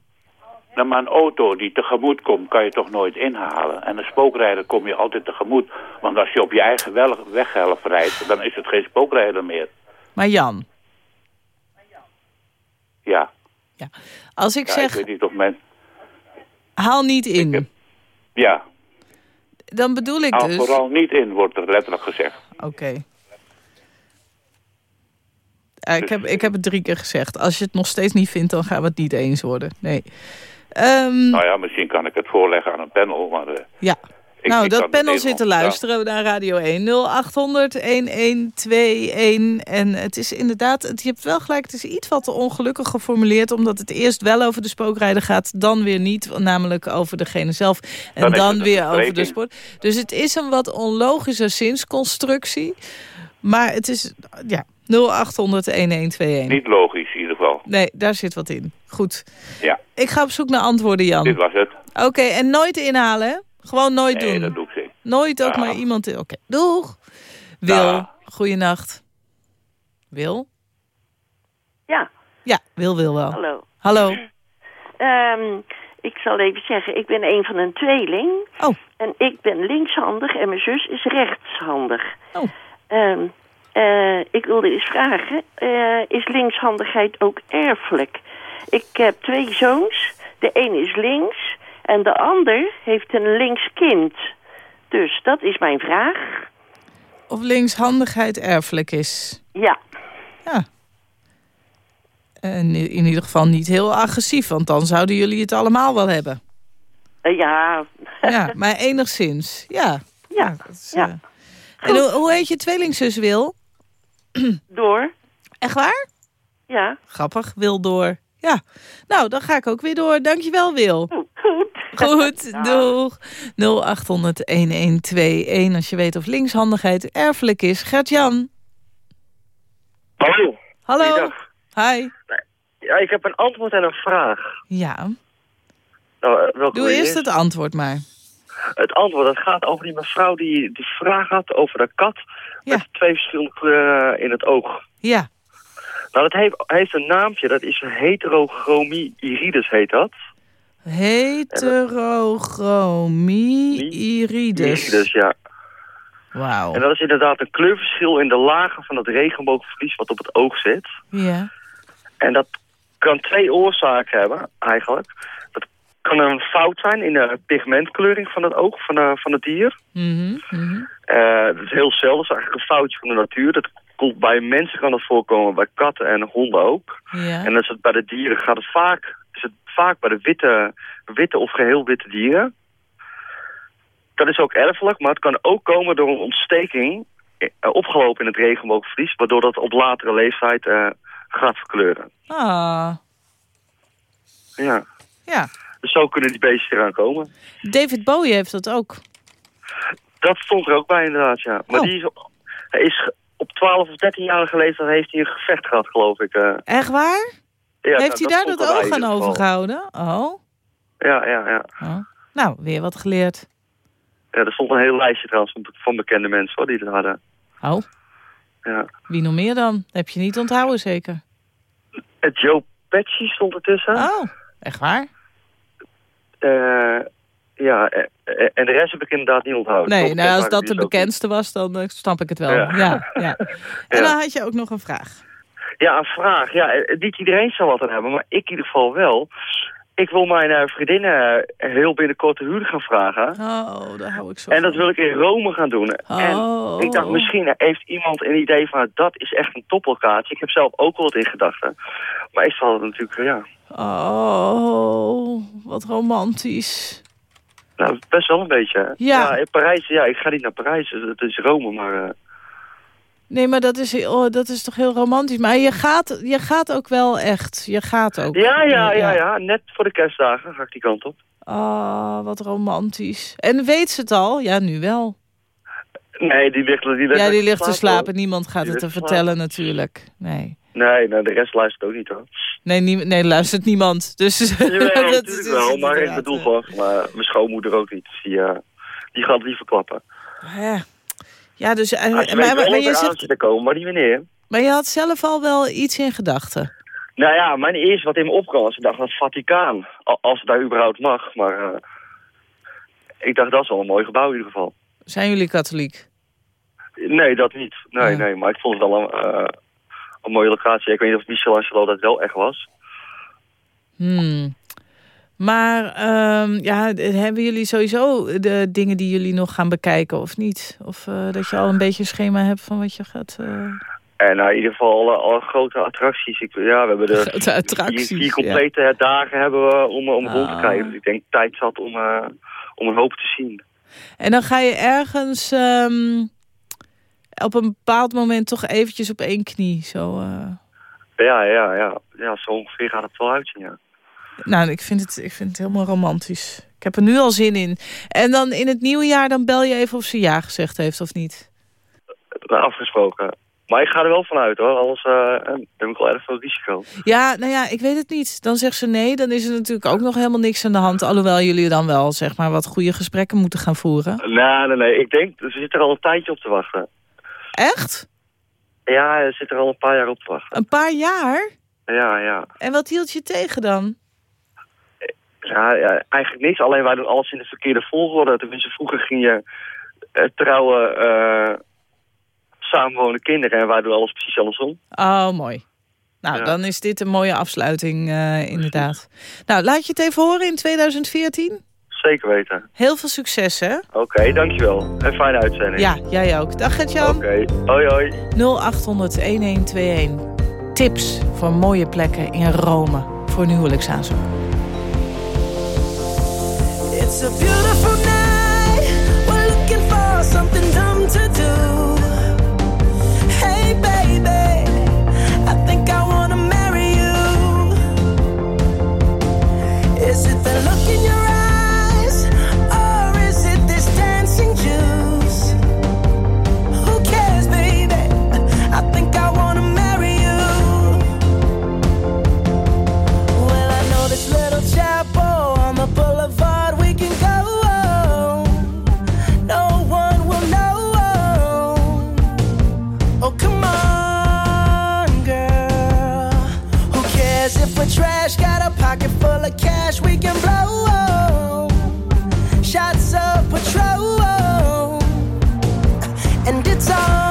Nou, maar een auto die tegemoet komt, kan je toch nooit inhalen. En een spookrijder kom je altijd tegemoet. Want als je op je eigen weghelft rijdt, dan is het geen spookrijder meer. Maar Jan, Ja, als ik ja zeg ik weet niet of men... haal niet in... heb- Ja, Dan bedoel ik haal dus... vooral niet in, wordt er letterlijk gezegd. Oké. Ik, heb, ik heb het drie keer gezegd. Als je het nog steeds niet vindt, dan gaan we het niet eens worden. Nee. Ehm, Nou ja, misschien kan ik het voorleggen aan een panel, maar... eh, ja. ik- nou, ik dat panel zit te luisteren naar Radio 1. 0800 1121. En het is inderdaad, het, je hebt wel gelijk, het is iets wat te ongelukkig geformuleerd. Omdat het eerst wel over de spookrijder gaat, dan weer niet. Namelijk over degene zelf. En Dan weer over de sport. Dus het is een wat onlogische zinsconstructie. Maar het is, ja, 0800-1121. Niet logisch Nee, daar zit wat in. Goed. Ja, Ik ga op zoek naar antwoorden, Jan. dit was het. Oké, en nooit inhalen, hè? Gewoon nooit Nee, doen. dat doe ik zeker. Nooit ook Ja. maar iemand... Oké, doeg. Wil, Dag. goeienacht. Wil? Ja, Ja, Wil, wil wel. hallo. Hallo. Ehm, ik zal even zeggen, ik ben een van een tweeling. Oh. En ik ben linkshandig en mijn zus is rechtshandig. Oh. Ehm, eh, ik wilde eens vragen, eh, is linkshandigheid ook erfelijk? Ik heb twee zoons. De een is links en de ander heeft een links kind. Dus dat is mijn vraag. Of linkshandigheid erfelijk is. Ja, Ja. En in ieder geval niet heel agressief, want dan zouden jullie het allemaal wel hebben. Eh, ja, (laughs) Ja, maar enigszins. Ja. Ja, is, ja. En hoe, hoe heet je tweelingzus, Wil? (clears throat) door. Echt waar? Ja, Grappig, Wil door. Ja. Nou, dan ga ik ook weer door. Dankjewel, Wil. Oh, (laughs) goed. Goed, doeg. 0800-1121 als je weet of linkshandigheid erfelijk is. Gert-Jan. Hallo. Hallo. Hi. Ja, ik heb een antwoord en een vraag. Ja, Nou, eh, welke doe eerst het antwoord maar. Het antwoord, dat gaat over die mevrouw die die vraag had over de kat Ja. met twee verschillende kleuren in het oog. Ja. Nou, dat heeft, heeft een naampje, dat is heterochromie iridis heet dat. Heterochromie iridis. Iridis, ja. Wauw. En dat is inderdaad een kleurverschil in de lagen van het regenboogvlies wat op het oog zit. Ja. En dat kan twee oorzaken hebben, eigenlijk. Kan een fout zijn in de pigmentkleuring van het oog van, de, van het dier. Mhm, mhm. Eh, dat is heel zelden, dat is eigenlijk een foutje van de natuur. Dat komt bij mensen kan dat voorkomen, bij katten en honden ook. Ja. En als het bij de dieren gaat het vaak, is het vaak bij de witte, witte of geheel witte dieren. Dat is ook erfelijk, maar het kan ook komen door een ontsteking eh, opgelopen in het regenboogvlies, waardoor dat op latere leeftijd eh, gaat verkleuren. Ah, Ja. ja. Dus zo kunnen die beestjes eraan komen. David Bowie heeft dat ook. Dat stond er ook bij inderdaad, ja. Maar Oh. die is, hij is op 12 of 13-jarige leeftijd heeft hij een gevecht gehad, geloof ik. eh. Echt waar? Ja, heeft hij daar dat oog aan overgehouden? Oh. Ja, ja, ja. oh. Nou, weer wat geleerd. Ja, er stond een heel lijstje trouwens van, van bekende mensen hoor, die dat hadden. Oh, Ja. wie nog meer dan? Heb je niet onthouden zeker? Het Joe Pesci stond ertussen. Oh, echt waar? Eh, ja, eh, eh, en de rest heb ik inderdaad niet onthouden. Nee, nou, als dat de bekendste was, dan snap ik het wel. Ja. Ja. Ja, (laughs) En dan had je ook nog een vraag. Ja, een vraag. Ja, niet iedereen zal wat aan hebben, maar ik in ieder geval wel. Ik wil mijn eh, vriendin eh, heel binnenkort de huur gaan vragen. Oh, daar hou ik zo En dat wil ik in Rome gaan doen. Oh. En ik dacht, misschien heeft iemand een idee van... dat is echt een toplocatie. Ik heb zelf ook wel wat in gedachten. Maar ik zal het natuurlijk, ja... Oh, wat romantisch. Nou, best wel een beetje. hè. Ja. in Parijs, ja, ik ga niet naar Parijs. Het is Rome, maar... eh, Nee, maar dat is, oh, dat is toch heel romantisch. Maar je gaat, je gaat ook wel echt. Je gaat ook. ja, ja, ja, ja. Net voor de kerstdagen ga ik die kant op. Oh, wat romantisch. En weet ze het al? Ja, nu wel. Nee, die ligt, die ligt, Ja, die ligt te hoor. slapen. Niemand gaat Die het te vertellen natuurlijk. Nee. Nee, nee, de rest luistert ook niet hoor. Nee, nie, nee luistert niemand. Dus (laughs) Jawel, (laughs) dat is wel, maar ik inderdaad, bedoel eh, gewoon, maar mijn schoonmoeder ook niet. Die, eh, die gaat het liever klappen. Ja, ja dus... eh, Als je maar, maar, dat je zegt, te komen, maar niet wanneer. maar je had zelf al wel iets in gedachten. Nou ja, mijn eerste wat in me opkwam was, ik dacht, het Vaticaan. Al- Als het daar überhaupt mag, maar... eh, ik dacht, dat is wel een mooi gebouw in ieder geval. Zijn jullie katholiek? Nee, dat niet. Nee, Ja. nee, maar ik vond het wel een, eh, een mooie locatie. Ik weet niet of Michelangelo dat wel echt was. Hmm. Maar ehm, ja, hebben jullie sowieso de dingen die jullie nog gaan bekijken of niet? Of eh, dat je al een beetje een schema hebt van wat je gaat... eh, En nou, in ieder geval alle, grote attracties. Ik, ja, we hebben de Grote attracties, vier, vier ja. complete dagen hebben we om, om rond te Ah. krijgen. Dus ik denk tijd zat om, eh, om een hoop te zien. En dan ga je ergens ehm, op een bepaald moment toch eventjes op één knie. Zo, eh. Ja, ja, ja. Ja, zo ongeveer gaat het wel uitzien, ja. Nou, ik vind, het, ik vind het helemaal romantisch. Ik heb er nu al zin in. En dan in het nieuwe jaar, dan bel je even of ze ja gezegd heeft of niet. Nou, afgesproken. Maar ik ga er wel vanuit hoor, anders uh, heb ik wel erg veel risico. Ja, nou ja, ik weet het niet. Dan zegt ze nee, dan is er natuurlijk ook nog helemaal niks aan de hand. Alhoewel jullie dan wel, zeg maar, wat goede gesprekken moeten gaan voeren. Nee, nee, nee. Ik denk, ze zit er al een tijdje op te wachten. Echt? Ja, ze zit er al een paar jaar op te wachten. Een paar jaar? Ja, ja. En wat hield je tegen dan? Ja, ja, eigenlijk niks. Alleen wij doen alles in de verkeerde volgorde. Tenminste, vroeger ging je uh, trouwen, uh, samenwonen kinderen. En wij doen alles precies andersom. Oh, mooi. Nou, Ja. dan is dit een mooie afsluiting, eh, inderdaad. Nou, laat je het even horen in 2014. Zeker weten. Heel veel succes, hè? Oké, dankjewel. En fijne uitzending. Ja, jij ook. Dag, Gert-Jan. Oké, hoi hoi. 0800-1121. Tips voor mooie plekken in Rome voor een huwelijksaanzoek. It's a beautiful night. We're looking for something dumb to do. Hey, baby, I think I wanna marry you. Is it the look in your And it's on,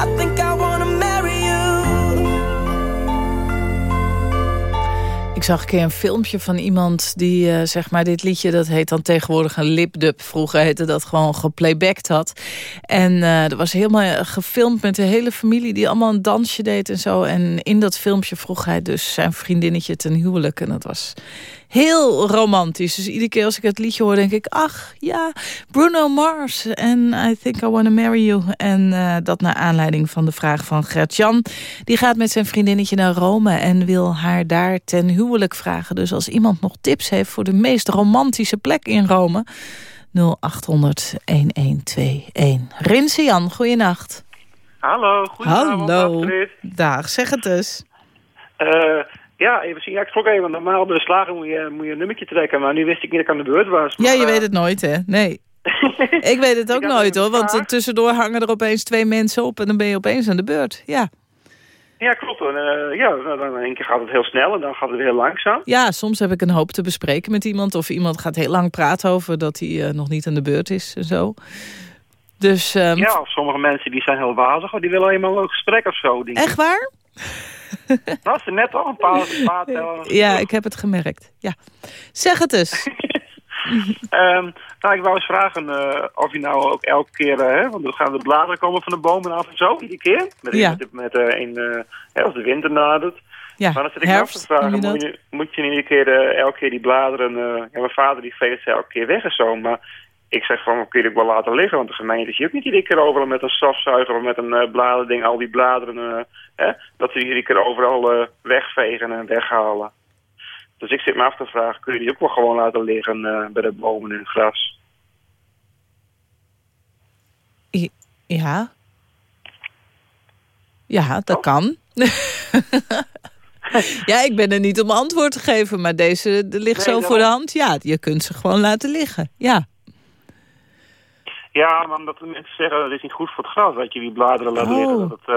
I think I zag een keer een filmpje van iemand die, eh, zeg maar, dit liedje... dat heet dan tegenwoordig een lipdub. Vroeger heette dat gewoon geplaybacked had. En eh dat was helemaal gefilmd met de hele familie... die allemaal een dansje deed en zo. En in dat filmpje vroeg hij dus zijn vriendinnetje ten huwelijk. En dat was Heel romantisch. Dus iedere keer als ik het liedje hoor, denk ik... ach, ja, Bruno Mars en I Think I Wanna Marry You. En uh, dat naar aanleiding van de vraag van Gert-Jan. Die gaat met zijn vriendinnetje naar Rome... en wil haar daar ten huwelijk vragen. Dus als iemand nog tips heeft voor de meest romantische plek in Rome... 0800 1121. Rinsian, goeienacht. Hallo, goedenavond. Hallo. Dag, zeg het eens. Uh, ja, even zien. Ja, ik schrok even. Normaal bij de slager moet je, moet je een nummertje trekken. Maar nu wist ik niet dat ik aan de beurt was. ja, je weet het nooit, hè? Nee. (laughs) ik weet het ook nooit, hoor. Want uh, tussendoor hangen er opeens twee mensen op... en dan ben je opeens aan de beurt. Ja. Ja, klopt. En, ja, dan in één keer gaat het heel snel en dan gaat het heel langzaam. Ja, soms heb ik een hoop te bespreken met iemand... of iemand gaat heel lang praten over dat hij nog niet aan de beurt is en zo. Dus, um... Ja, of sommige mensen die zijn heel wazig... die willen eenmaal een gesprek of zo. Echt waar? (laughs) Dat is net al een paar, paar tellen. Ja, ik heb het gemerkt. Ja. Zeg het eens. um, (laughs) nou, ik wou eens vragen uh, of je nou ook elke keer... Uh, hè, want dan gaan de bladeren komen van de bomen af en zo, iedere keer. Met, ja. met, met uh, een, als de winter nadert. Ja, maar dan zit ik me af te vragen, moet je, moet je iedere keer, elke keer die bladeren... ja, mijn vader die veegt ze elke keer weg en zo, maar... Ik zeg van, kun je het wel laten liggen? Want de gemeente zie ook niet iedere keer overal met een stofzuiger of met een uh, bladerding al die bladeren, hè, dat ze iedere keer overal uh, wegvegen en weghalen. Dus ik zit me af te vragen, kun je die ook wel gewoon laten liggen bij de bomen in het gras? Ja. Ja, dat oh. kan. (laughs) ja, ik ben er niet om antwoord te geven, maar deze de ligt nee, zo voor de hand. Ja, je kunt ze gewoon laten liggen. Ja. Ja, maar omdat de mensen zeggen dat is niet goed voor het gras, dat je die bladeren laat liggen. Oh. Dat het uh,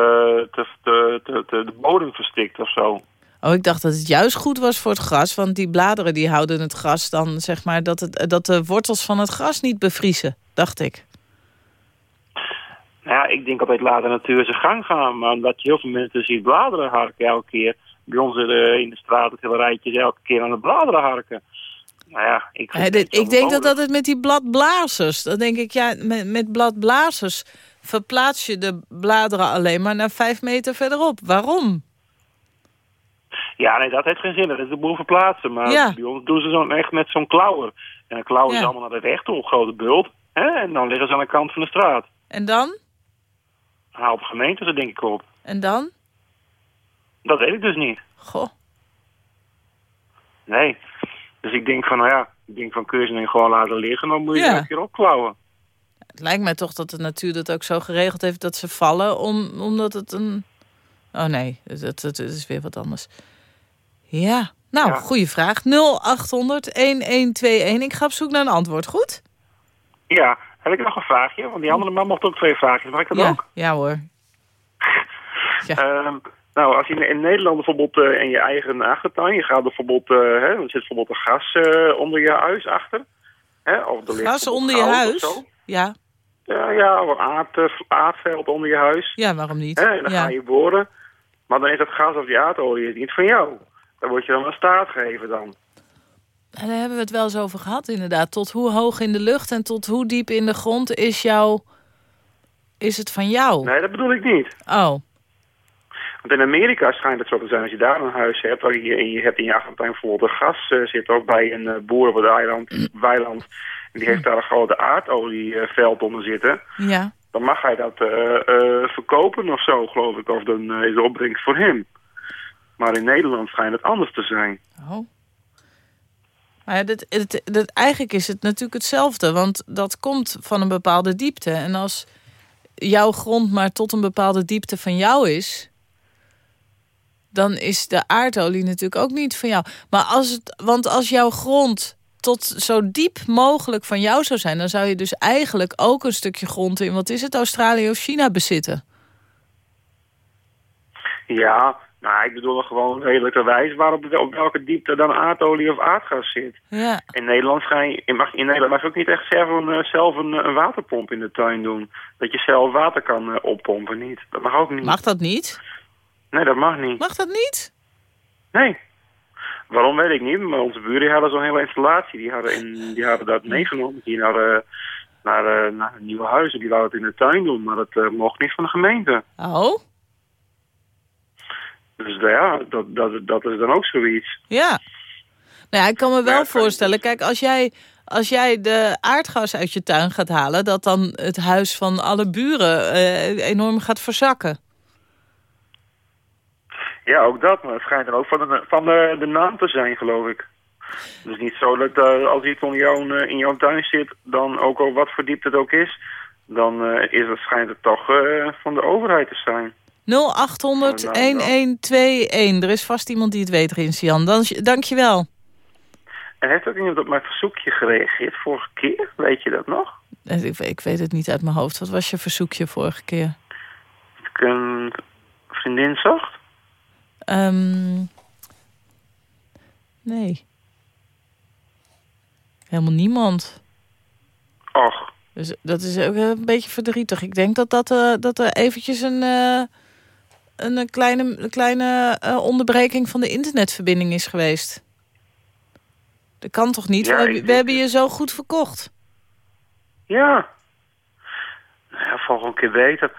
te, te, te, te, de bodem verstikt of zo. Oh, ik dacht dat het juist goed was voor het gras, want die bladeren die houden het gras dan, zeg maar, dat, het, dat de wortels van het gras niet bevriezen, dacht ik. Nou ja, ik denk altijd laat de natuur zijn gang gaan, maar omdat je heel veel mensen ziet bladeren harken elke keer. Bij ons in de straat het hele rijtje elke keer aan de bladeren harken. Nou ja, ik, dit, ik denk dat dat het met die bladblazers... dan denk ik, ja, met, met bladblazers verplaats je de bladeren alleen maar naar vijf meter verderop. Waarom? Ja, nee, dat heeft geen zin. Dat is de boel verplaatsen. Maar ja. bij ons doen ze zo echt met zo'n klauwer. En een klauwer ja. is allemaal naar de weg toe, een grote bult. Hè? En dan liggen ze aan de kant van de straat. En dan? Haalt de gemeente ze denk ik op. En dan? Dat weet ik dus niet. Goh. Nee. Dus ik denk van, nou ja, ik denk van nu gewoon laten liggen, dan moet je ja. een keer opklauwen. Het lijkt mij toch dat de natuur dat ook zo geregeld heeft dat ze vallen, om, omdat het een... Oh nee, het, het, het is weer wat anders. Ja, nou, ja. goede vraag. 0800-1121. Ik ga op zoek naar een antwoord, goed? Ja, heb ik nog een vraagje? Want die andere man mocht ook twee vragen. Mag ik dat ja. ook? Ja hoor. (laughs) ja. Um, nou, als je in Nederland bijvoorbeeld uh, in je eigen achtertuin, je gaat bijvoorbeeld, uh, hè, er zit bijvoorbeeld een gas uh, onder je huis achter. Hè, of er gas onder je huis? Ja. Ja, ja, of aard, aardveld onder je huis. Ja, waarom niet? Hè, en dan ja. ga je boren. Maar dan is dat gas of die aardolie niet van jou. Dan word je dan een staat gegeven dan. En daar hebben we het wel eens over gehad inderdaad. Tot hoe hoog in de lucht en tot hoe diep in de grond is jouw... Is het van jou? Nee, dat bedoel ik niet. Oh. Want in Amerika schijnt het zo te zijn, als je daar een huis hebt, waar je, je hebt in je achtertuin bijvoorbeeld gas uh, zit, ook bij een uh, boer op het eiland, weiland, en die heeft daar een grote aardolieveld onder zitten, ja. dan mag hij dat uh, verkopen of zo, geloof ik, of dan is de opbrengst voor hem. Maar in Nederland schijnt het anders te zijn. Oh. Maar ja, dit, dit, dit, eigenlijk is het natuurlijk hetzelfde, want dat komt van een bepaalde diepte. En als jouw grond maar tot een bepaalde diepte van jou is dan is de aardolie natuurlijk ook niet van jou. Maar als het, want als jouw grond tot zo diep mogelijk van jou zou zijn... dan zou je dus eigenlijk ook een stukje grond in... wat is het, Australië of China bezitten? Ja, nou, ik bedoel gewoon redelijkerwijs... waar op, welke diepte dan aardolie of aardgas zit. Ja. In Nederland, ga je, in, mag, in Nederland mag je ook niet echt zelf, een, zelf een, een, waterpomp in de tuin doen. Dat je zelf water kan uh, oppompen, niet. Dat mag ook niet. Mag dat niet? Nee, dat mag niet. Mag dat niet? Nee. Waarom weet ik niet, maar onze buren hadden zo'n hele installatie. Die hadden, in, die hadden dat meegenomen hier naar, uh, naar, uh, naar nieuwe huizen. Die wouden het in de tuin doen, maar dat uh, mocht niet van de gemeente. Oh? Dus ja, dat, dat, dat is dan ook zoiets. Ja. Nou ja, ik kan me wel voorstellen, kijk, als jij, als jij de aardgas uit je tuin gaat halen... dat dan het huis van alle buren eh, enorm gaat verzakken. Ja, ook dat. Maar het schijnt dan ook van de, van de, de naam te zijn, geloof ik. Dus niet zo dat eh, als iets in jouw, eh, in jouw tuin zit, dan ook al wat verdiept het ook is, dan eh, is het, schijnt het toch van de overheid te zijn. 0800-1121. Er is vast iemand die het weet, Rinsian. Dan, dank je wel. En heeft ook iemand op mijn verzoekje gereageerd vorige keer? Weet je dat nog? Ik, ik weet het niet uit mijn hoofd. Wat was je verzoekje vorige keer? Dat ik een vriendin zocht? Ehm, nee. Helemaal niemand. Och. Dus dat is ook een beetje verdrietig. Ik denk dat, dat, eh, dat er eventjes een, eh, een, kleine, een kleine eh, onderbreking van de internetverbinding is geweest. Dat kan toch niet? Ja, we hebben je zo goed verkocht. Ja. Nou ja, volgende keer beter.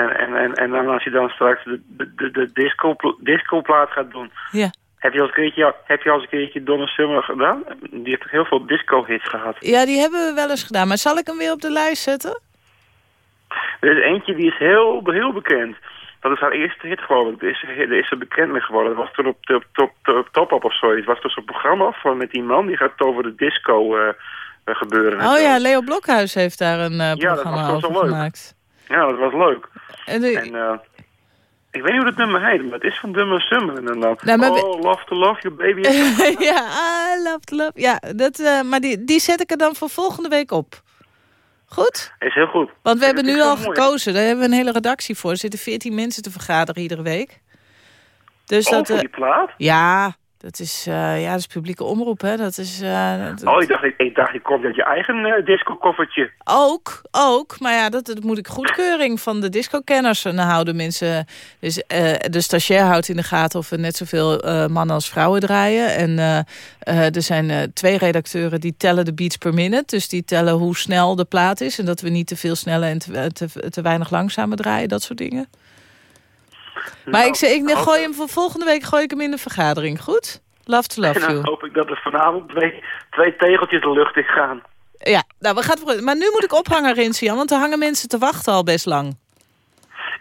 En, en, en, en dan als je dan straks de, de, de, de disco, discoplaat gaat doen. Ja. Heb je al eens een keertje, heb je al eens een keertje Donna Summer gedaan? Die heeft toch heel veel disco-hits gehad. Ja, die hebben we wel eens gedaan. Maar zal ik hem weer op de lijst zetten? Er is eentje die is heel, heel bekend. Dat is haar eerste hit, geloof ik. Daar is, daar is ze bekend mee geworden. Dat was toen op Top Top Top Top Up of zoiets. Het was dus een programma van met die man die gaat over de disco eh, gebeuren. en Oh ja, Leo Blokhuis heeft daar een eh, Ja, dat programma was wel over zo leuk. gemaakt. Ja, dat was leuk. En de- En eh, ik weet niet hoe het nummer heet, maar het is van Dummer Summer. En dan, Nou, maar oh, love to love you, baby. (laughs) ja, I love to love. Ja, dat, eh, maar die, die zet ik er dan voor volgende week op. Goed? is heel goed. Want we hebben nu al mooi. gekozen. Daar hebben we een hele redactie voor. Er zitten veertien mensen te vergaderen iedere week. Dus Oh, dat, eh, die plaat? ja, dat is, eh, ja, dat is publieke omroep. Hè. Dat is, eh, dat- Oh, ik dacht, ik, dacht, je komt uit je eigen eh, disco-koffertje. Ook, ook. Maar ja, dat, dat moet ik goedkeuring van de disco-kenners. En dan houden mensen... Dus de stagiair houdt in de gaten of er net zoveel mannen als vrouwen draaien. En er zijn twee redacteuren die tellen de beats per minute. Dus die tellen hoe snel de plaat is. En dat we niet te veel sneller en te, te, te weinig langzamer draaien. Dat soort dingen. Maar ik, zeg, ik gooi hem voor volgende week gooi ik hem in de vergadering. Goed? Love to love En dan you. hoop ik dat er vanavond twee, twee tegeltjes de lucht in gaan. Ja, nou, we gaan Maar nu moet ik ophangen, Rinsian. Want er hangen mensen te wachten al best lang.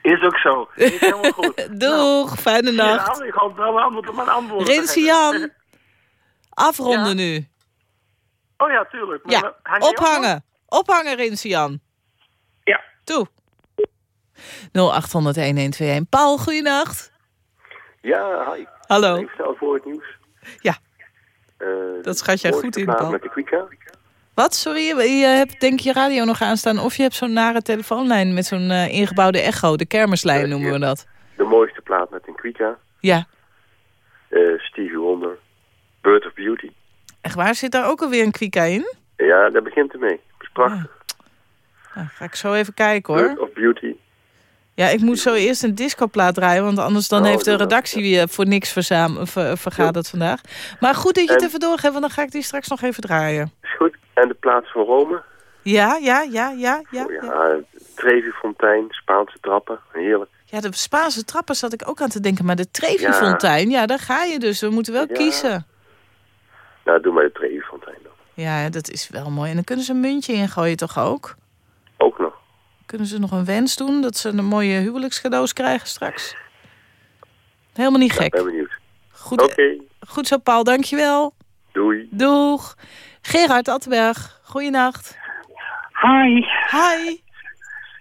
Is ook zo. Is helemaal goed. (laughs) Doeg, fijne nacht. Ja, ik hoop wel een antwoord op mijn antwoord. Rinsian, afronden nu. Oh ja, tuurlijk. Maar Ja, hang je op, ophangen. Ophangen, Rinsian. Ja. Toe. 0800-1121. Paul, goeienacht. Ja, hi. Hallo. Even snel voor het nieuws. Ja. Eh, Dat schat jij goed in, plaat Paul. met de Quika. Wat? Sorry, je hebt denk ik je radio nog aanstaan... of je hebt zo'n nare telefoonlijn met zo'n eh, ingebouwde echo. De kermislijn noemen we dat. De mooiste plaat met een Quika. Ja. Eh, Stevie Wonder. Bird of Beauty. Echt waar? Zit daar ook alweer een kwika in? Ja, daar begint het mee. Dat is prachtig. Nou, ga ik zo even kijken hoor. Bird of Beauty. Ja, ik moet zo eerst een discoplaat draaien, want anders dan Oh, heeft de redactie weer voor niks ver- vergaderd vandaag. Maar goed dat je het En- even doorgeeft, want dan ga ik die straks nog even draaien. Is goed. En de plaats van Rome. Ja, ja, ja, ja, ja. Oh, ja, Trevi Fontein, Spaanse trappen. Heerlijk. Ja, de Spaanse trappen zat ik ook aan te denken, maar de Trevi-fontein, ja. daar ga je dus. We moeten wel Ja. kiezen. Nou, doe maar de Trevi Fontein dan. Ja, dat is wel mooi. En dan kunnen ze een muntje ingooien toch ook? Ook nog. Kunnen ze nog een wens doen, dat ze een mooie huwelijkscadeaus krijgen straks? Helemaal niet Ja, gek. ben benieuwd. Goed, Oké, goed zo, Paul. Dankjewel. doei. Doeg. Gerard Attenberg, goeienacht. Hi. Hi.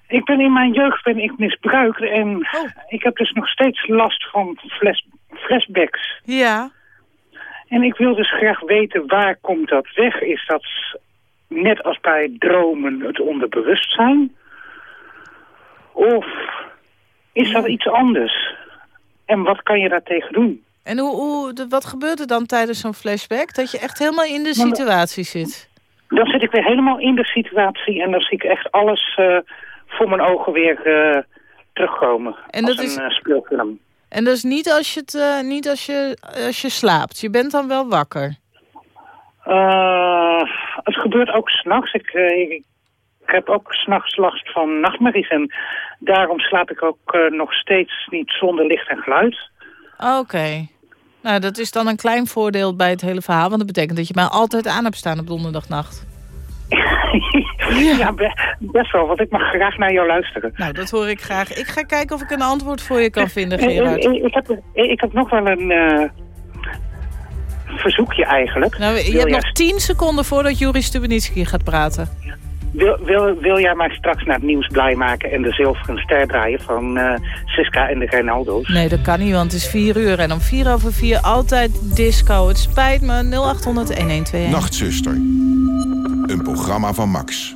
Ik ben in mijn jeugd ben ik misbruikt en ik heb dus nog steeds last van fles, flashbacks. Ja. En ik wil dus graag weten waar komt dat weg? Is dat net als bij dromen het onderbewustzijn? Of is dat iets anders? En wat kan je daartegen doen? En hoe, hoe, de- wat gebeurt er dan tijdens zo'n flashback? Dat je echt helemaal in de situatie zit. Dan zit ik weer helemaal in de situatie en dan zie ik echt alles eh, voor mijn ogen weer eh, terugkomen. En als dat is- een eh, speelfilm. En dat is niet als je, het, niet als je, als je slaapt. Je bent dan wel wakker. Het gebeurt ook s'nachts. Ik, ik, ik heb ook s'nachts last van nachtmerries. En daarom slaap ik ook eh, nog steeds niet zonder licht en geluid. Oké. Nou, dat is dan een klein voordeel bij het hele verhaal. Want dat betekent dat je mij altijd aan hebt staan op donderdagnacht. (laughs) ja, best wel, want ik mag graag naar jou luisteren. Nou, dat hoor ik graag. Ik ga kijken of ik een antwoord voor je kan vinden, (laughs) Eh, eh, Gerard. Ik heb, ik heb nog wel een verzoekje eigenlijk. Nou, je hebt nog 10 seconden voordat Juri Stubenitski gaat praten. Wil, wil, wil jij mij straks naar het nieuws blij maken en de zilveren ster draaien van eh Siska en de Reinaldo's? Nee, dat kan niet, want het is 4 uur. En om 4 over 4 altijd disco. Het spijt me. 0800 1121. Nachtzuster. Een programma van Max.